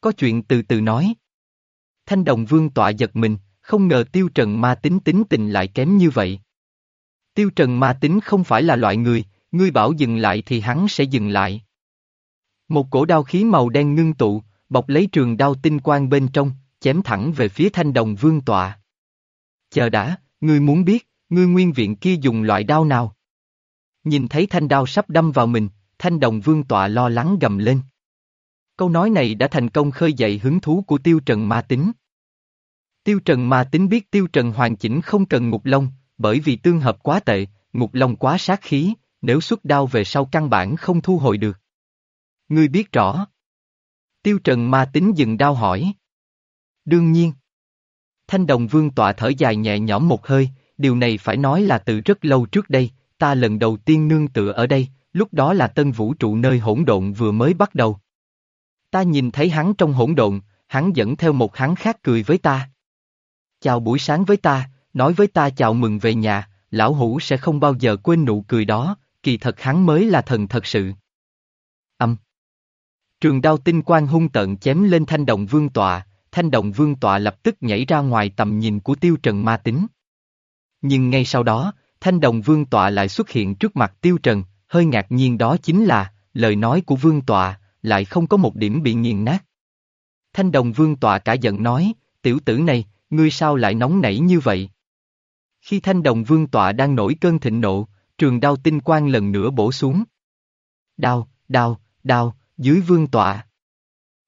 Có chuyện từ từ nói. Thanh đồng vương tọa giật mình, không ngờ tiêu trần ma tính tính tình lại kém như vậy. Tiêu trần ma tính không phải là loại người, ngươi bảo dừng lại thì hắn sẽ dừng lại. Một cổ đao khí màu đen ngưng tụ, bọc lấy trường đao tinh quang bên trong, chém thẳng về phía thanh đồng vương tọa. Chờ đã, ngươi muốn biết, ngươi nguyên viện kia dùng loại đao nào? Nhìn thấy thanh đao sắp đâm vào mình, thanh đồng vương tọa lo lắng gầm lên. Câu nói này đã thành công khơi dậy hứng thú của tiêu trần ma tính. Tiêu trần ma tính biết tiêu trần hoàn chỉnh không cần ngục lông, bởi vì tương hợp quá tệ, ngục lông quá sát khí, nếu xuất đao về sau căn bản không thu hồi được. Ngươi biết rõ. Tiêu Trần ma tính dừng đao hỏi. Đương nhiên. Thanh đồng vương tọa thở dài nhẹ nhõm một hơi, điều này phải nói là từ rất lâu trước đây, ta lần đầu tiên nương tựa ở đây, lúc đó là tân vũ trụ nơi hỗn độn vừa mới bắt đầu. Ta nhìn thấy hắn trong hỗn độn, hắn dẫn theo một hắn khác cười với ta. Chào buổi sáng với ta, nói với ta chào mừng về nhà, lão hủ sẽ không bao giờ quên nụ cười đó, kỳ thật hắn mới là thần thật sự. Âm. Trường đao tinh quang hung tận chém lên thanh đồng vương tọa, thanh đồng vương tọa lập tức nhảy ra ngoài tầm nhìn của tiêu trần ma tính. Nhưng ngay sau đó, thanh đồng vương tọa lại xuất hiện trước mặt tiêu trần, hơi ngạc nhiên đó chính là, lời nói của vương tọa, lại không có một điểm bị nghiền nát. Thanh đồng vương tọa cả giận nói, tiểu tử này, ngươi sao lại nóng nảy như vậy? Khi thanh đồng vương tọa đang nổi cơn thịnh nộ, trường đao tinh quang lần nữa bổ xuống. Đao, đao, đao, dưới vương tọa.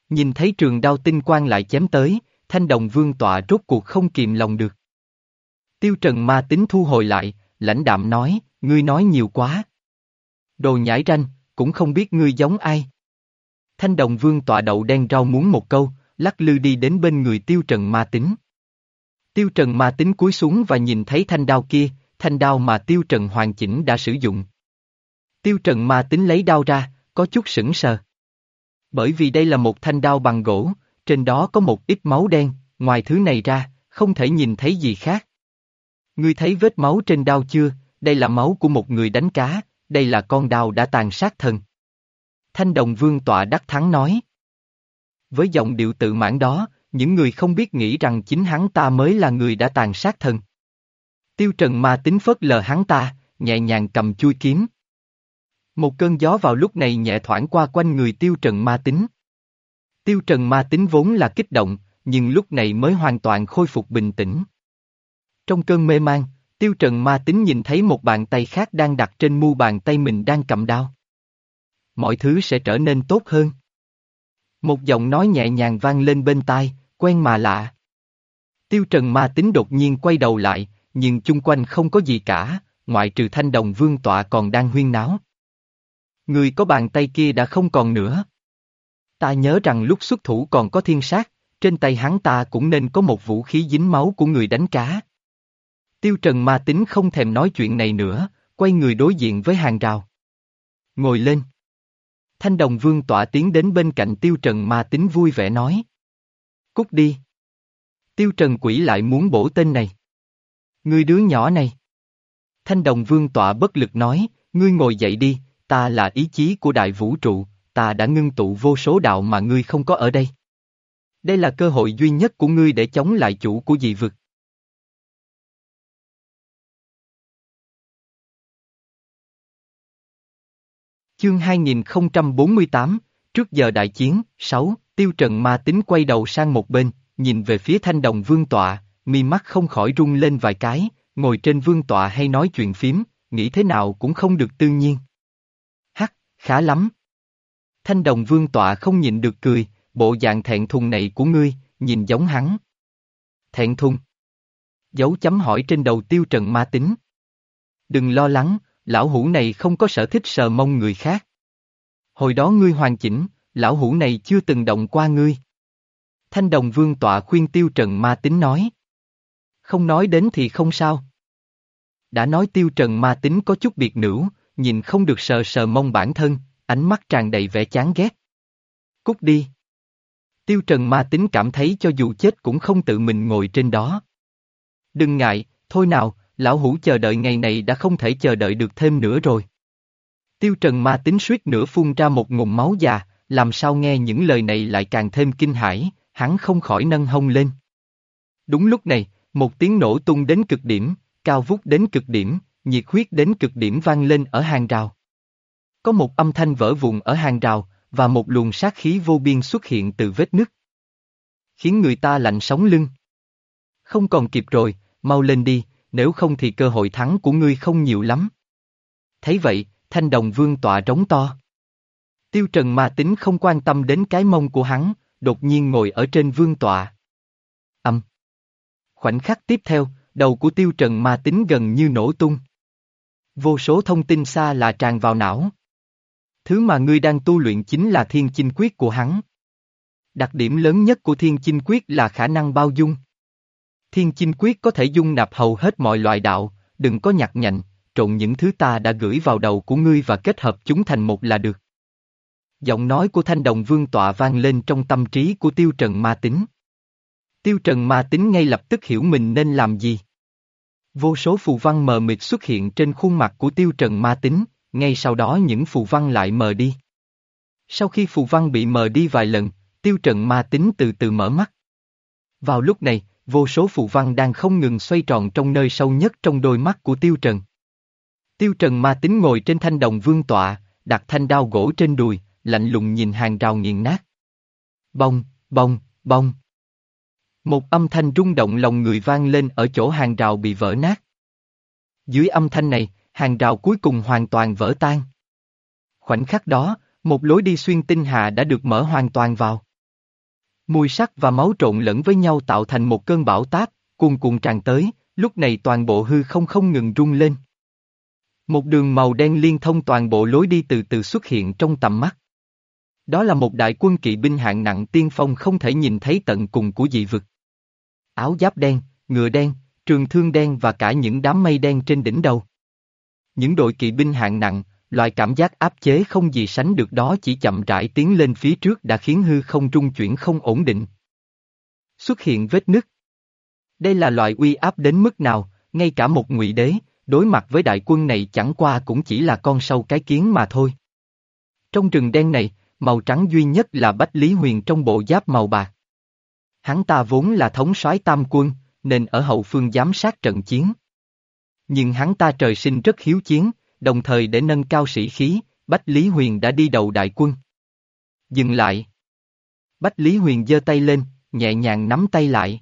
Nhìn thấy trường đao tinh quang lại chém tới, thanh đồng vương tọa rốt cuộc không kìm lòng được. Tiêu trần ma tính thu hồi lại, lãnh đạm nói, ngươi nói nhiều quá. Đồ nhãi ranh, cũng không biết ngươi giống ai. Thanh đồng vương tọa đậu đen rau muốn một câu, lắc lư đi đến bên người tiêu trần ma tính. Tiêu trần ma tính cúi xuống và nhìn thấy thanh đao kia, thanh đao mà tiêu trần hoàn chỉnh đã sử dụng. Tiêu trần ma tính lấy đao ra, có chút sững sờ. Bởi vì đây là một thanh đao bằng gỗ, trên đó có một ít máu đen, ngoài thứ này ra, không thể nhìn thấy gì khác. Ngươi thấy vết máu trên đao chưa, đây là máu của một người đánh cá, đây là con đao đã tàn sát thần. Thanh đồng vương tọa đắc thắng nói. Với giọng điệu tự mãn đó, những người không biết nghĩ rằng chính hắn ta mới là người đã tàn sát thần. Tiêu trần ma tính phớt lờ hắn ta, nhẹ nhàng cầm chui kiếm. Một cơn gió vào lúc này nhẹ thoảng qua quanh người tiêu trần ma tính. Tiêu trần ma tính vốn là kích động, nhưng lúc này mới hoàn toàn khôi phục bình tĩnh. Trong cơn mê man, tiêu trần ma tính nhìn thấy một bàn tay khác đang đặt trên mu bàn tay mình đang cầm đao. Mọi thứ sẽ trở nên tốt hơn. Một giọng nói nhẹ nhàng vang lên bên tai, quen mà lạ. Tiêu trần ma tính đột nhiên quay đầu lại, nhưng chung quanh không có gì cả, ngoại trừ thanh đồng vương tọa còn đang huyên náo. Người có bàn tay kia đã không còn nữa. Ta nhớ rằng lúc xuất thủ còn có thiên sát, trên tay hắn ta cũng nên có một vũ khí dính máu của người đánh cá. Tiêu Trần ma tính không thèm nói chuyện này nữa, quay người đối diện với hàng rào. Ngồi lên. Thanh đồng vương tỏa tiến đến bên cạnh Tiêu Trần ma tính vui vẻ nói. Cút đi. Tiêu Trần quỷ lại muốn bổ tên này. Ngươi đứa nhỏ này. Thanh đồng vương tọa bất lực nói, ngươi ngồi dậy đi, ta là ý chí của đại vũ trụ, ta đã ngưng tụ vô số đạo mà ngươi không có ở đây. Đây là cơ hội duy nhất của ngươi để chống lại chủ của dị vực. Chương 2048, trước giờ đại chiến, 6, Tiêu Trần ma tính quay đầu sang một bên, nhìn về phía thanh đồng vương tọa, mi mắt không khỏi rung lên vài cái, ngồi trên vương tọa hay nói chuyện phím, nghĩ thế nào cũng không được tự nhiên. Hắc, khá lắm. Thanh đồng vương tọa không nhịn được cười, bộ dạng thẹn thùng này của ngươi, nhìn giống hắn. Thẹn thùng. Dấu chấm hỏi trên đầu tiêu trần ma tính. Đừng lo lắng, lão hủ này không có sở thích sờ mông người khác. Hồi đó ngươi hoàn chỉnh, lão hủ này chưa từng động qua ngươi. Thanh đồng vương tọa khuyên tiêu trần ma tính nói. Không nói đến thì không sao. Đã nói tiêu trần ma tính có chút biệt nữ, nhìn không được sờ sờ mông bản thân, ánh mắt tràn đầy vẻ chán ghét. Cút đi. Tiêu trần ma tính cảm thấy cho dù chết cũng không tự mình ngồi trên đó. Đừng ngại, thôi nào, lão hủ chờ đợi ngày này đã không thể chờ đợi được thêm nữa rồi. Tiêu trần ma tính suýt nữa phun ra một ngụm máu già, làm sao nghe những lời này lại càng thêm kinh hãi, hắn không khỏi nâng hông lên. Đúng lúc này, một tiếng nổ tung đến cực điểm, cao vút đến cực điểm, nhiệt huyết đến cực điểm vang lên ở hàng rào. Có một âm thanh vỡ vụn ở hàng rào, và một luồng sát khí vô biên xuất hiện từ vết nứt. Khiến người ta lạnh sống lưng. Không còn kịp rồi, mau lên đi, nếu không thì cơ hội thắng của ngươi không nhiều lắm. Thấy vậy, thanh đồng vương tọa rống to. Tiêu trần ma tính không quan tâm đến cái mông của hắn, đột nhiên ngồi ở trên vương tọa. Âm. Khoảnh khắc tiếp theo, đầu của tiêu trần ma tính gần như nổ tung. Vô số thông tin xa là tràn vào não. Thứ mà ngươi đang tu luyện chính là thiên chinh quyết của hắn. Đặc điểm lớn nhất của thiên chinh quyết là khả năng bao dung. Thiên chinh quyết có thể dung nạp hầu hết mọi loại đạo, đừng có nhặt nhạnh, trộn những thứ ta đã gửi vào đầu của ngươi và kết hợp chúng thành một là được. Giọng nói của thanh đồng vương tọa vang lên trong tâm trí của tiêu trần ma tính. Tiêu trần ma tính ngay lập tức hiểu mình nên làm gì. Vô số phù văn mờ mịt xuất hiện trên khuôn mặt của tiêu trần ma tính, ngay sau đó những phù văn lại mờ đi. Sau khi phù văn bị mờ đi vài lần, tiêu trần ma tính từ từ mở mắt. Vào lúc này, vô số phù văn đang không ngừng xoay tròn trong nơi sâu nhất trong đôi mắt của tiêu trần. Tiêu trần ma tính ngồi trên thanh đồng vương tọa, đặt thanh đao gỗ trên đùi, lạnh lùng nhìn hàng rào nghiền nát. Bông, bông, bông. Một âm thanh rung động lòng người vang lên ở chỗ hàng rào bị vỡ nát. Dưới âm thanh này, hàng rào cuối cùng hoàn toàn vỡ tan. Khoảnh khắc đó, một lối đi xuyên tinh hà đã được mở hoàn toàn vào. Mùi sắt và máu trộn lẫn với nhau tạo thành một cơn bão táp, cuồn cuộn tràn tới, lúc này toàn bộ hư không không ngừng rung lên. Một đường màu đen liên thông toàn bộ lối đi từ từ xuất hiện trong tầm mắt. Đó là một đại quân kỵ binh hạng nặng tiên phong không thể nhìn thấy tận cùng của dị vực. Áo giáp đen, ngựa đen, trường thương đen và cả những đám mây đen trên đỉnh đầu. Những đội kỵ binh hạng nặng, loại cảm giác áp chế không gì sánh được đó chỉ chậm rãi tiến lên phía trước đã khiến hư không trung chuyển không ổn định. Xuất hiện vết nứt. Đây là loại uy áp đến mức nào, ngay cả một ngụy đế, đối mặt với đại quân này chẳng qua cũng chỉ là con sâu cái kiến mà thôi. Trong rừng đen này, màu trắng duy nhất là Bách Lý Huyền trong bộ giáp màu bạc. Hắn ta vốn là thống soái tam quân, nên ở hậu phương giám sát trận chiến. Nhưng hắn ta trời sinh rất hiếu chiến, đồng thời để nâng cao sĩ khí, Bách Lý Huyền đã đi đầu đại quân. Dừng lại. Bách Lý Huyền giơ tay lên, nhẹ nhàng nắm tay lại.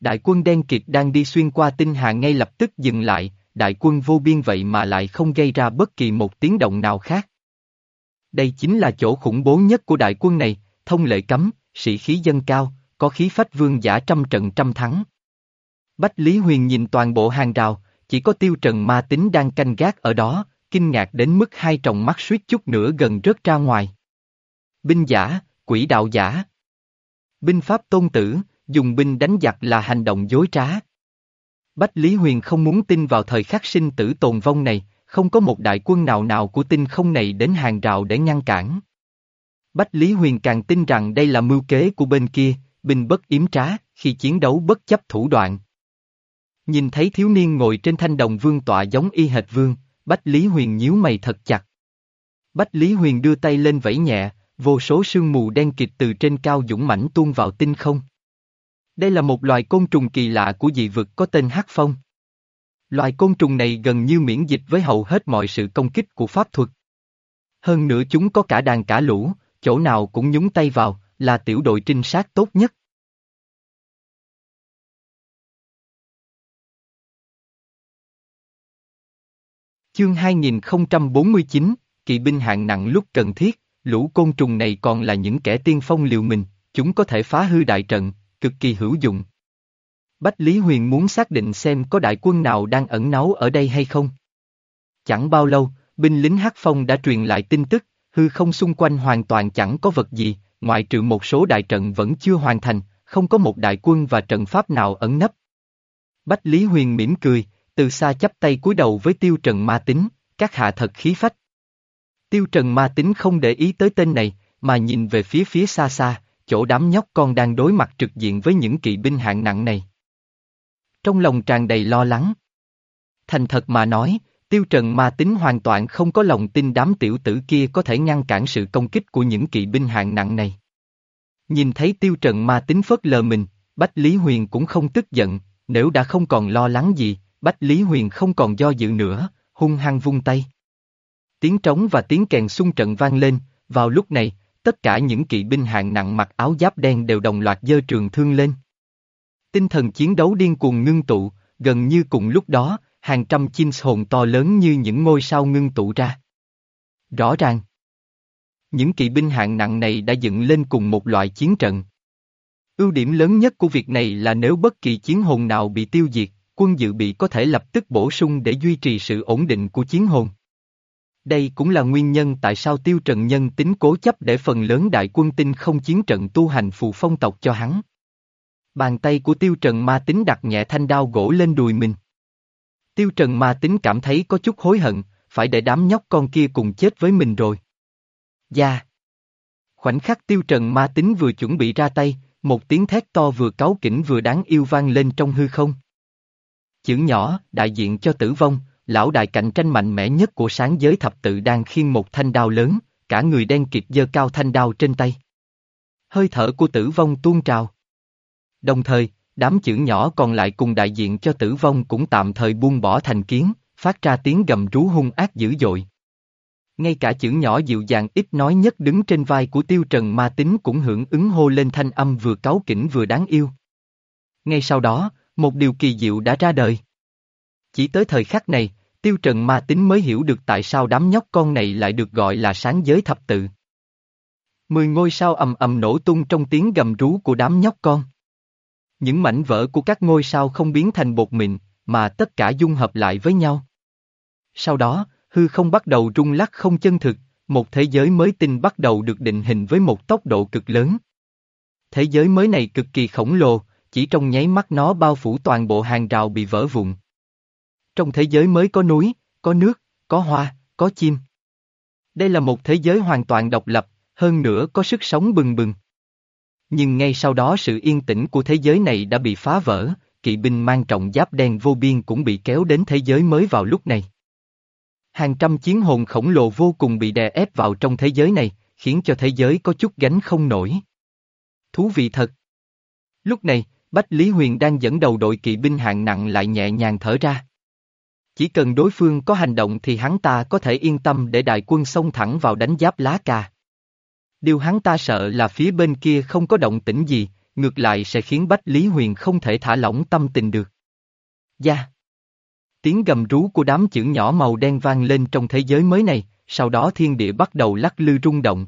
Đại quân đen kịt đang đi xuyên qua tinh hà ngay lập tức dừng lại, đại quân vô biên vậy mà lại không gây ra bất kỳ một tiếng động nào khác. Đây chính là chỗ khủng bố nhất của đại quân này, thông lệ cấm, sĩ khí dân cao, có khí phách vương giả trăm trận trăm thắng. Bách Lý Huyền nhìn toàn bộ hàng rào, chỉ có tiêu trần ma tính đang canh gác ở đó, kinh ngạc đến mức hai tròng mắt suýt chút nữa gần rớt ra ngoài. Binh giả, quỷ đạo giả. Binh pháp tôn tử, dùng binh đánh giặc là hành động dối trá. Bách Lý Huyền không muốn tin vào thời khắc sinh tử tồn vong này, không có một đại quân nào nào của tinh không này đến hàng rào để ngăn cản. Bách Lý Huyền càng tin rằng đây là mưu kế của bên kia, binh bất yếm trá, khi chiến đấu bất chấp thủ đoạn. Nhìn thấy thiếu niên ngồi trên thanh đồng vương tọa giống y hệt vương, Bách Lý Huyền nhíu mày thật chặt. Bách Lý Huyền đưa tay lên vẫy nhẹ, vô số sương mù đen kịt từ trên cao dũng mãnh tuôn vào tinh không. Đây là một loài côn trùng kỳ lạ của dị vực có tên Hắc Phong. Loài côn trùng này gần như miễn dịch với hầu hết mọi sự công kích của pháp thuật. Hơn nữa chúng có cả đàn cả lũ, chỗ nào cũng nhúng tay vào, là tiểu đội trinh sát tốt nhất. Chương 2049, kỵ binh hạng nặng lúc cần thiết, lũ côn trùng này còn là những kẻ tiên phong liều mình, chúng có thể phá hư đại trận, cực kỳ hữu dụng. Bách Lý Huyền muốn xác định xem có đại quân nào đang ẩn náu ở đây hay không. Chẳng bao lâu, binh lính Hắc Phong đã truyền lại tin tức, hư không xung quanh hoàn toàn chẳng có vật gì, ngoại trừ một số đại trận vẫn chưa hoàn thành, không có một đại quân và trận pháp nào ẩn nấp. Bách Lý Huyền mỉm cười, từ xa chắp tay cúi đầu với tiêu trần ma tính, các hạ thật khí phách. Tiêu trần ma tính không để ý tới tên này, mà nhìn về phía phía xa xa, chỗ đám nhóc con đang đối mặt trực diện với những kỵ binh hạng nặng này. Trong lòng tràn đầy lo lắng. Thành thật mà nói, tiêu trần ma tính hoàn toàn không có lòng tin đám tiểu tử kia có thể ngăn cản sự công kích của những kỵ binh hạng nặng này. Nhìn thấy tiêu trần ma tính phớt lờ mình, Bách Lý Huyền cũng không tức giận, nếu đã không còn lo lắng gì, Bách Lý Huyền không còn do dự nữa, hung hăng vung tay. Tiếng trống và tiếng kèn xung trận vang lên, vào lúc này, tất cả những kỵ binh hạng nặng mặc áo giáp đen đều đồng loạt dơ trường thương lên. Tinh thần chiến đấu điên cuồng ngưng tụ, gần như cùng lúc đó, hàng trăm chim hồn to lớn như những ngôi sao ngưng tụ ra. Rõ ràng, những kỵ binh hạng nặng này đã dựng lên cùng một loại chiến trận. Ưu điểm lớn nhất của việc này là nếu bất kỳ chiến hồn nào bị tiêu diệt, quân dự bị có thể lập tức bổ sung để duy trì sự ổn định của chiến hồn. Đây cũng là nguyên nhân tại sao Tiêu Trần Nhân tính cố chấp để phần lớn đại quân tinh không chiến trận tu hành phù phong tộc cho hắn. Bàn tay của Tiêu Trần ma tính đặt nhẹ thanh đao gỗ lên đùi mình. Tiêu Trần ma tính cảm thấy có chút hối hận, phải để đám nhóc con kia cùng chết với mình rồi. Gia. Khoảnh khắc Tiêu Trần ma tính vừa chuẩn bị ra tay, một tiếng thét to vừa cáu kỉnh vừa đáng yêu vang lên trong hư không. Chữ nhỏ, đại diện cho tử vong, lão đại cạnh tranh mạnh mẽ nhất của sáng giới thập tự đang khiêng một thanh đao lớn, cả người đen kịt dơ cao thanh đao trên tay. Hơi thở của tử vong tuôn trào. Đồng thời, đám chữ nhỏ còn lại cùng đại diện cho tử vong cũng tạm thời buông bỏ thành kiến, phát ra tiếng gầm rú hung ác dữ dội. Ngay cả chữ nhỏ dịu dàng ít nói nhất đứng trên vai của tiêu trần ma tính cũng hưởng ứng hô lên thanh âm vừa cáu kỉnh vừa đáng yêu. Ngay sau đó, một điều kỳ diệu đã ra đời. Chỉ tới thời khắc này, Tiêu Trần ma tính mới hiểu được tại sao đám nhóc con này lại được gọi là sáng giới thập tự. Mười ngôi sao ầm ầm nổ tung trong tiếng gầm rú của đám nhóc con. Những mảnh vỡ của các ngôi sao không biến thành bột mịn, mà tất cả dung hợp lại với nhau. Sau đó, hư không bắt đầu rung lắc không chân thực, một thế giới mới tinh bắt đầu được định hình với một tốc độ cực lớn. Thế giới mới này cực kỳ khổng lồ, chỉ trong nháy mắt nó bao phủ toàn bộ hàng rào bị vỡ vụn. Trong thế giới mới có núi, có nước, có hoa, có chim. Đây là một thế giới hoàn toàn độc lập, hơn nữa có sức sống bừng bừng. Nhưng ngay sau đó sự yên tĩnh của thế giới này đã bị phá vỡ, kỵ binh mang trọng giáp đen vô biên cũng bị kéo đến thế giới mới vào lúc này. Hàng trăm chiến hồn khổng lồ vô cùng bị đè ép vào trong thế giới này, khiến cho thế giới có chút gánh không nổi. Thú vị thật. Lúc này, Bách Lý Huyền đang dẫn đầu đội kỵ binh hạng nặng lại nhẹ nhàng thở ra. Chỉ cần đối phương có hành động thì hắn ta có thể yên tâm để đại quân xông thẳng vào đánh giáp lá cà. Điều hắn ta sợ là phía bên kia không có động tĩnh gì, ngược lại sẽ khiến Bách Lý Huyền không thể thả lỏng tâm tình được. Gia. Tiếng gầm rú của đám chữ nhỏ màu đen vang lên trong thế giới mới này, sau đó thiên địa bắt đầu lắc lư rung động.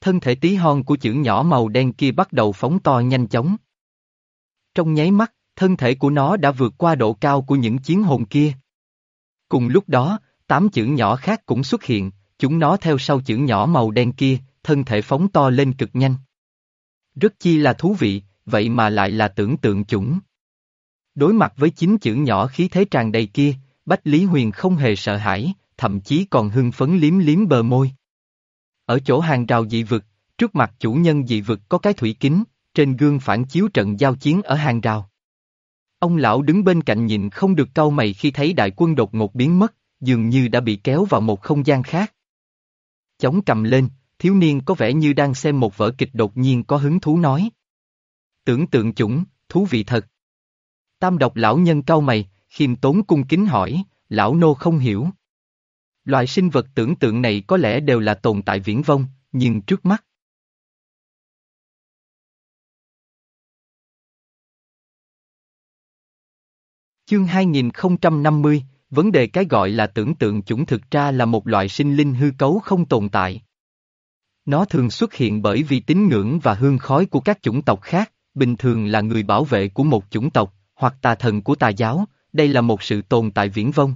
Thân thể tí hon của chữ nhỏ màu đen kia bắt đầu phóng to nhanh chóng. Trong nháy mắt, thân thể của nó đã vượt qua độ cao của những chiến hồn kia. Cùng lúc đó, tám chữ nhỏ khác cũng xuất hiện, chúng nó theo sau chữ nhỏ màu đen kia, thân thể phóng to lên cực nhanh. Rất chi là thú vị, vậy mà lại là tưởng tượng chủng. Đối mặt với chín chữ nhỏ khí thế tràn đầy kia, Bách Lý Huyền không hề sợ hãi, thậm chí còn hưng phấn liếm liếm bờ môi. Ở chỗ hàng rào dị vực, trước mặt chủ nhân dị vực có cái thủy kính, trên gương phản chiếu trận giao chiến ở hàng rào. Ông lão đứng bên cạnh nhìn không được cau mày khi thấy đại quân đột ngột biến mất, dường như đã bị kéo vào một không gian khác. Chống cầm lên, thiếu niên có vẻ như đang xem một vở kịch đột nhiên có hứng thú nói. Tưởng tượng chủng, thú vị thật. Tam độc lão nhân cau mày, khiêm tốn cung kính hỏi, lão nô không hiểu. Loại sinh vật tưởng tượng này có lẽ đều là tồn tại viễn vông, nhưng trước mắt. Chương 2050, vấn đề cái gọi là tưởng tượng chủng thực ra là một loại sinh linh hư cấu không tồn tại. Nó thường xuất hiện bởi vì tín ngưỡng và hương khói của các chủng tộc khác, bình thường là người bảo vệ của một chủng tộc, hoặc tà thần của tà giáo, đây là một sự tồn tại viễn vông.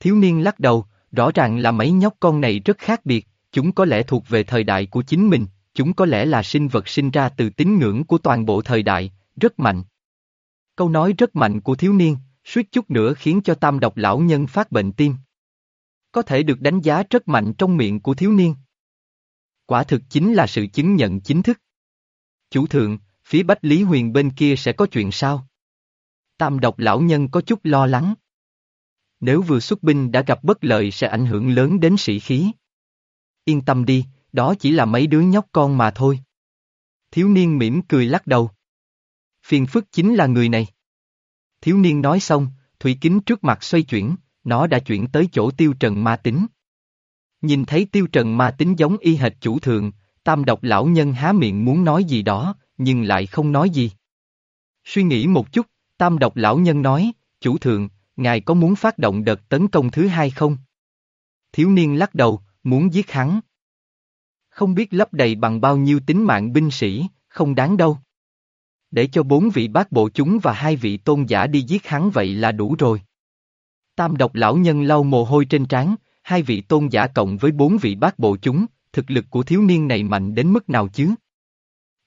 Thiếu niên lắc đầu, rõ ràng là mấy nhóc con này rất khác biệt, chúng có lẽ thuộc về thời đại của chính mình, chúng có lẽ là sinh vật sinh ra từ tín ngưỡng của toàn bộ thời đại, rất mạnh. Câu nói rất mạnh của thiếu niên, suýt chút nữa khiến cho tam độc lão nhân phát bệnh tim. Có thể được đánh giá rất mạnh trong miệng của thiếu niên. Quả thực chính là sự chứng nhận chính thức. Chủ thượng, phía Bách Lý Huyền bên kia sẽ có chuyện sao? Tam độc lão nhân có chút lo lắng. Nếu vừa xuất binh đã gặp bất lợi sẽ ảnh hưởng lớn đến sĩ khí. Yên tâm đi, đó chỉ là mấy đứa nhóc con mà thôi. Thiếu niên mỉm cười lắc đầu. Phiền phức chính là người này. Thiếu niên nói xong, thủy kính trước mặt xoay chuyển, nó đã chuyển tới chỗ tiêu trần ma tính. Nhìn thấy tiêu trần ma tính giống y hệt chủ thượng, tam độc lão nhân há miệng muốn nói gì đó, nhưng lại không nói gì. Suy nghĩ một chút, tam độc lão nhân nói, chủ thượng, ngài có muốn phát động đợt tấn công thứ hai không? Thiếu niên lắc đầu, muốn giết hắn. Không biết lấp đầy bằng bao nhiêu tính mạng binh sĩ, không đáng đâu. Để cho bốn vị bác bộ chúng và hai vị tôn giả đi giết hắn vậy là đủ rồi. Tam độc lão nhân lau mồ hôi trên trán, hai vị tôn giả cộng với bốn vị bác bộ chúng, thực lực của thiếu niên này mạnh đến mức nào chứ?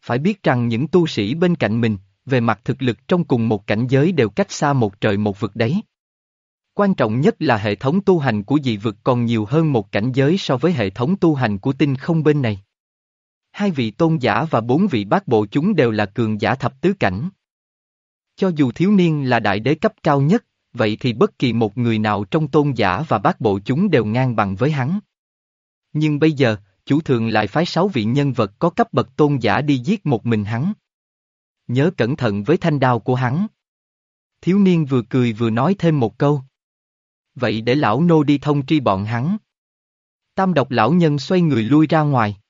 Phải biết rằng những tu sĩ bên cạnh mình, về mặt thực lực trong cùng một cảnh giới đều cách xa một trời một vực đấy. Quan trọng nhất là hệ thống tu hành của dị vực còn nhiều hơn một cảnh giới so với hệ thống tu hành của tinh không bên này. Hai vị tôn giả và bốn vị bác bộ chúng đều là cường giả thập tứ cảnh. Cho dù thiếu niên là đại đế cấp cao nhất, vậy thì bất kỳ một người nào trong tôn giả và bác bộ chúng đều ngang bằng với hắn. Nhưng bây giờ, chủ thượng lại phái sáu vị nhân vật có cấp bậc tôn giả đi giết một mình hắn. Nhớ cẩn thận với thanh đao của hắn. Thiếu niên vừa cười vừa nói thêm một câu. Vậy để lão nô đi thông tri bọn hắn. Tam độc lão nhân xoay người lui ra ngoài.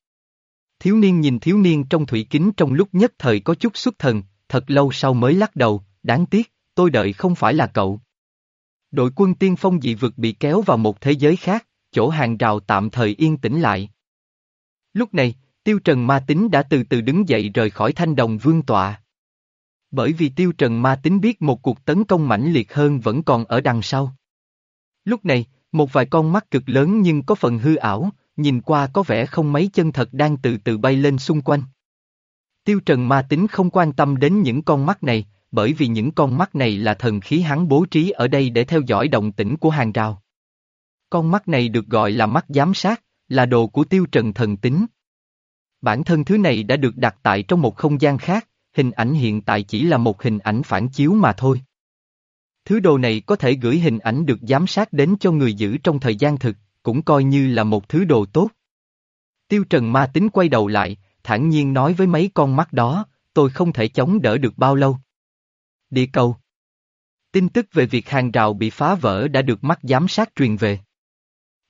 Thiếu niên nhìn thiếu niên trong thủy kính trong lúc nhất thời có chút xuất thần, thật lâu sau mới lắc đầu, đáng tiếc, tôi đợi không phải là cậu. Đội quân tiên phong dị vực bị kéo vào một thế giới khác, chỗ hàng rào tạm thời yên tĩnh lại. Lúc này, Tiêu Trần Ma Tính đã từ từ đứng dậy rời khỏi thanh đồng vương tọa. Bởi vì Tiêu Trần Ma Tính biết một cuộc tấn công mãnh liệt hơn vẫn còn ở đằng sau. Lúc này, một vài con mắt cực lớn nhưng có phần hư ảo, nhìn qua có vẻ không mấy chân thật đang từ từ bay lên xung quanh. Tiêu Trần ma tính không quan tâm đến những con mắt này, bởi vì những con mắt này là thần khí hắn bố trí ở đây để theo dõi động tĩnh của hàng rào. Con mắt này được gọi là mắt giám sát, là đồ của Tiêu Trần thần tính. Bản thân thứ này đã được đặt tại trong một không gian khác, hình ảnh hiện tại chỉ là một hình ảnh phản chiếu mà thôi. Thứ đồ này có thể gửi hình ảnh được giám sát đến cho người giữ trong thời gian thực, cũng coi như là một thứ đồ tốt. Tiêu Trần ma tính quay đầu lại, thản nhiên nói với mấy con mắt đó, tôi không thể chống đỡ được bao lâu. Địa cầu Tin tức về việc hàng rào bị phá vỡ đã được mắt giám sát truyền về.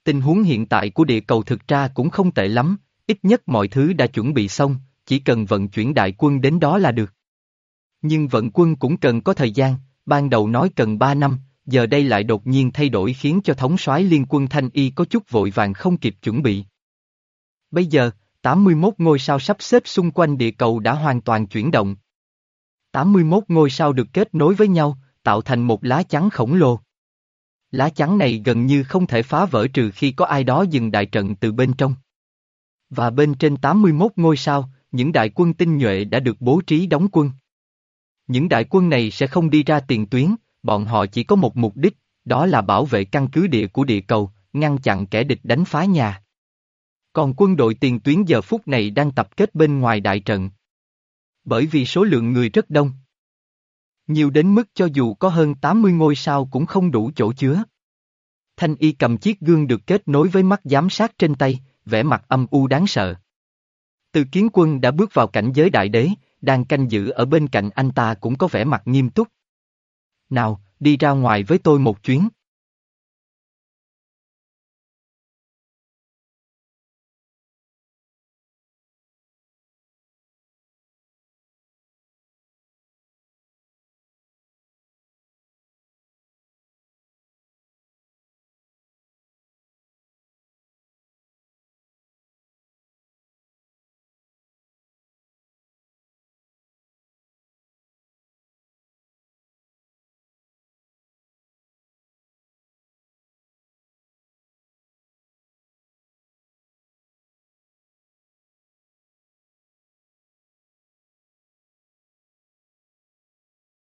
Tình huống hiện tại của địa cầu thực ra cũng không tệ lắm, ít nhất mọi thứ đã chuẩn bị xong, chỉ cần vận chuyển đại quân đến đó là được. Nhưng vận quân cũng cần có thời gian, ban đầu nói cần 3 năm, giờ đây lại đột nhiên thay đổi khiến cho thống soái liên quân Thanh Y có chút vội vàng không kịp chuẩn bị. Bây giờ, 81 ngôi sao sắp xếp xung quanh địa cầu đã hoàn toàn chuyển động. 81 ngôi sao được kết nối với nhau, tạo thành một lá chắn khổng lồ. Lá chắn này gần như không thể phá vỡ trừ khi có ai đó dừng đại trận từ bên trong. Và bên trên 81 ngôi sao, những đại quân tinh nhuệ đã được bố trí đóng quân. Những đại quân này sẽ không đi ra tiền tuyến, bọn họ chỉ có một mục đích, đó là bảo vệ căn cứ địa của địa cầu, ngăn chặn kẻ địch đánh phá nhà. Còn quân đội tiền tuyến giờ phút này đang tập kết bên ngoài đại trận. Bởi vì số lượng người rất đông. Nhiều đến mức cho dù có hơn 80 ngôi sao cũng không đủ chỗ chứa. Thanh y cầm chiếc gương được kết nối với mắt giám sát trên tay, vẻ mặt âm u đáng sợ. Từ kiến quân đã bước vào cảnh giới đại đế, đang canh giữ ở bên cạnh anh ta cũng có vẻ mặt nghiêm túc. Nào, đi ra ngoài với tôi một chuyến.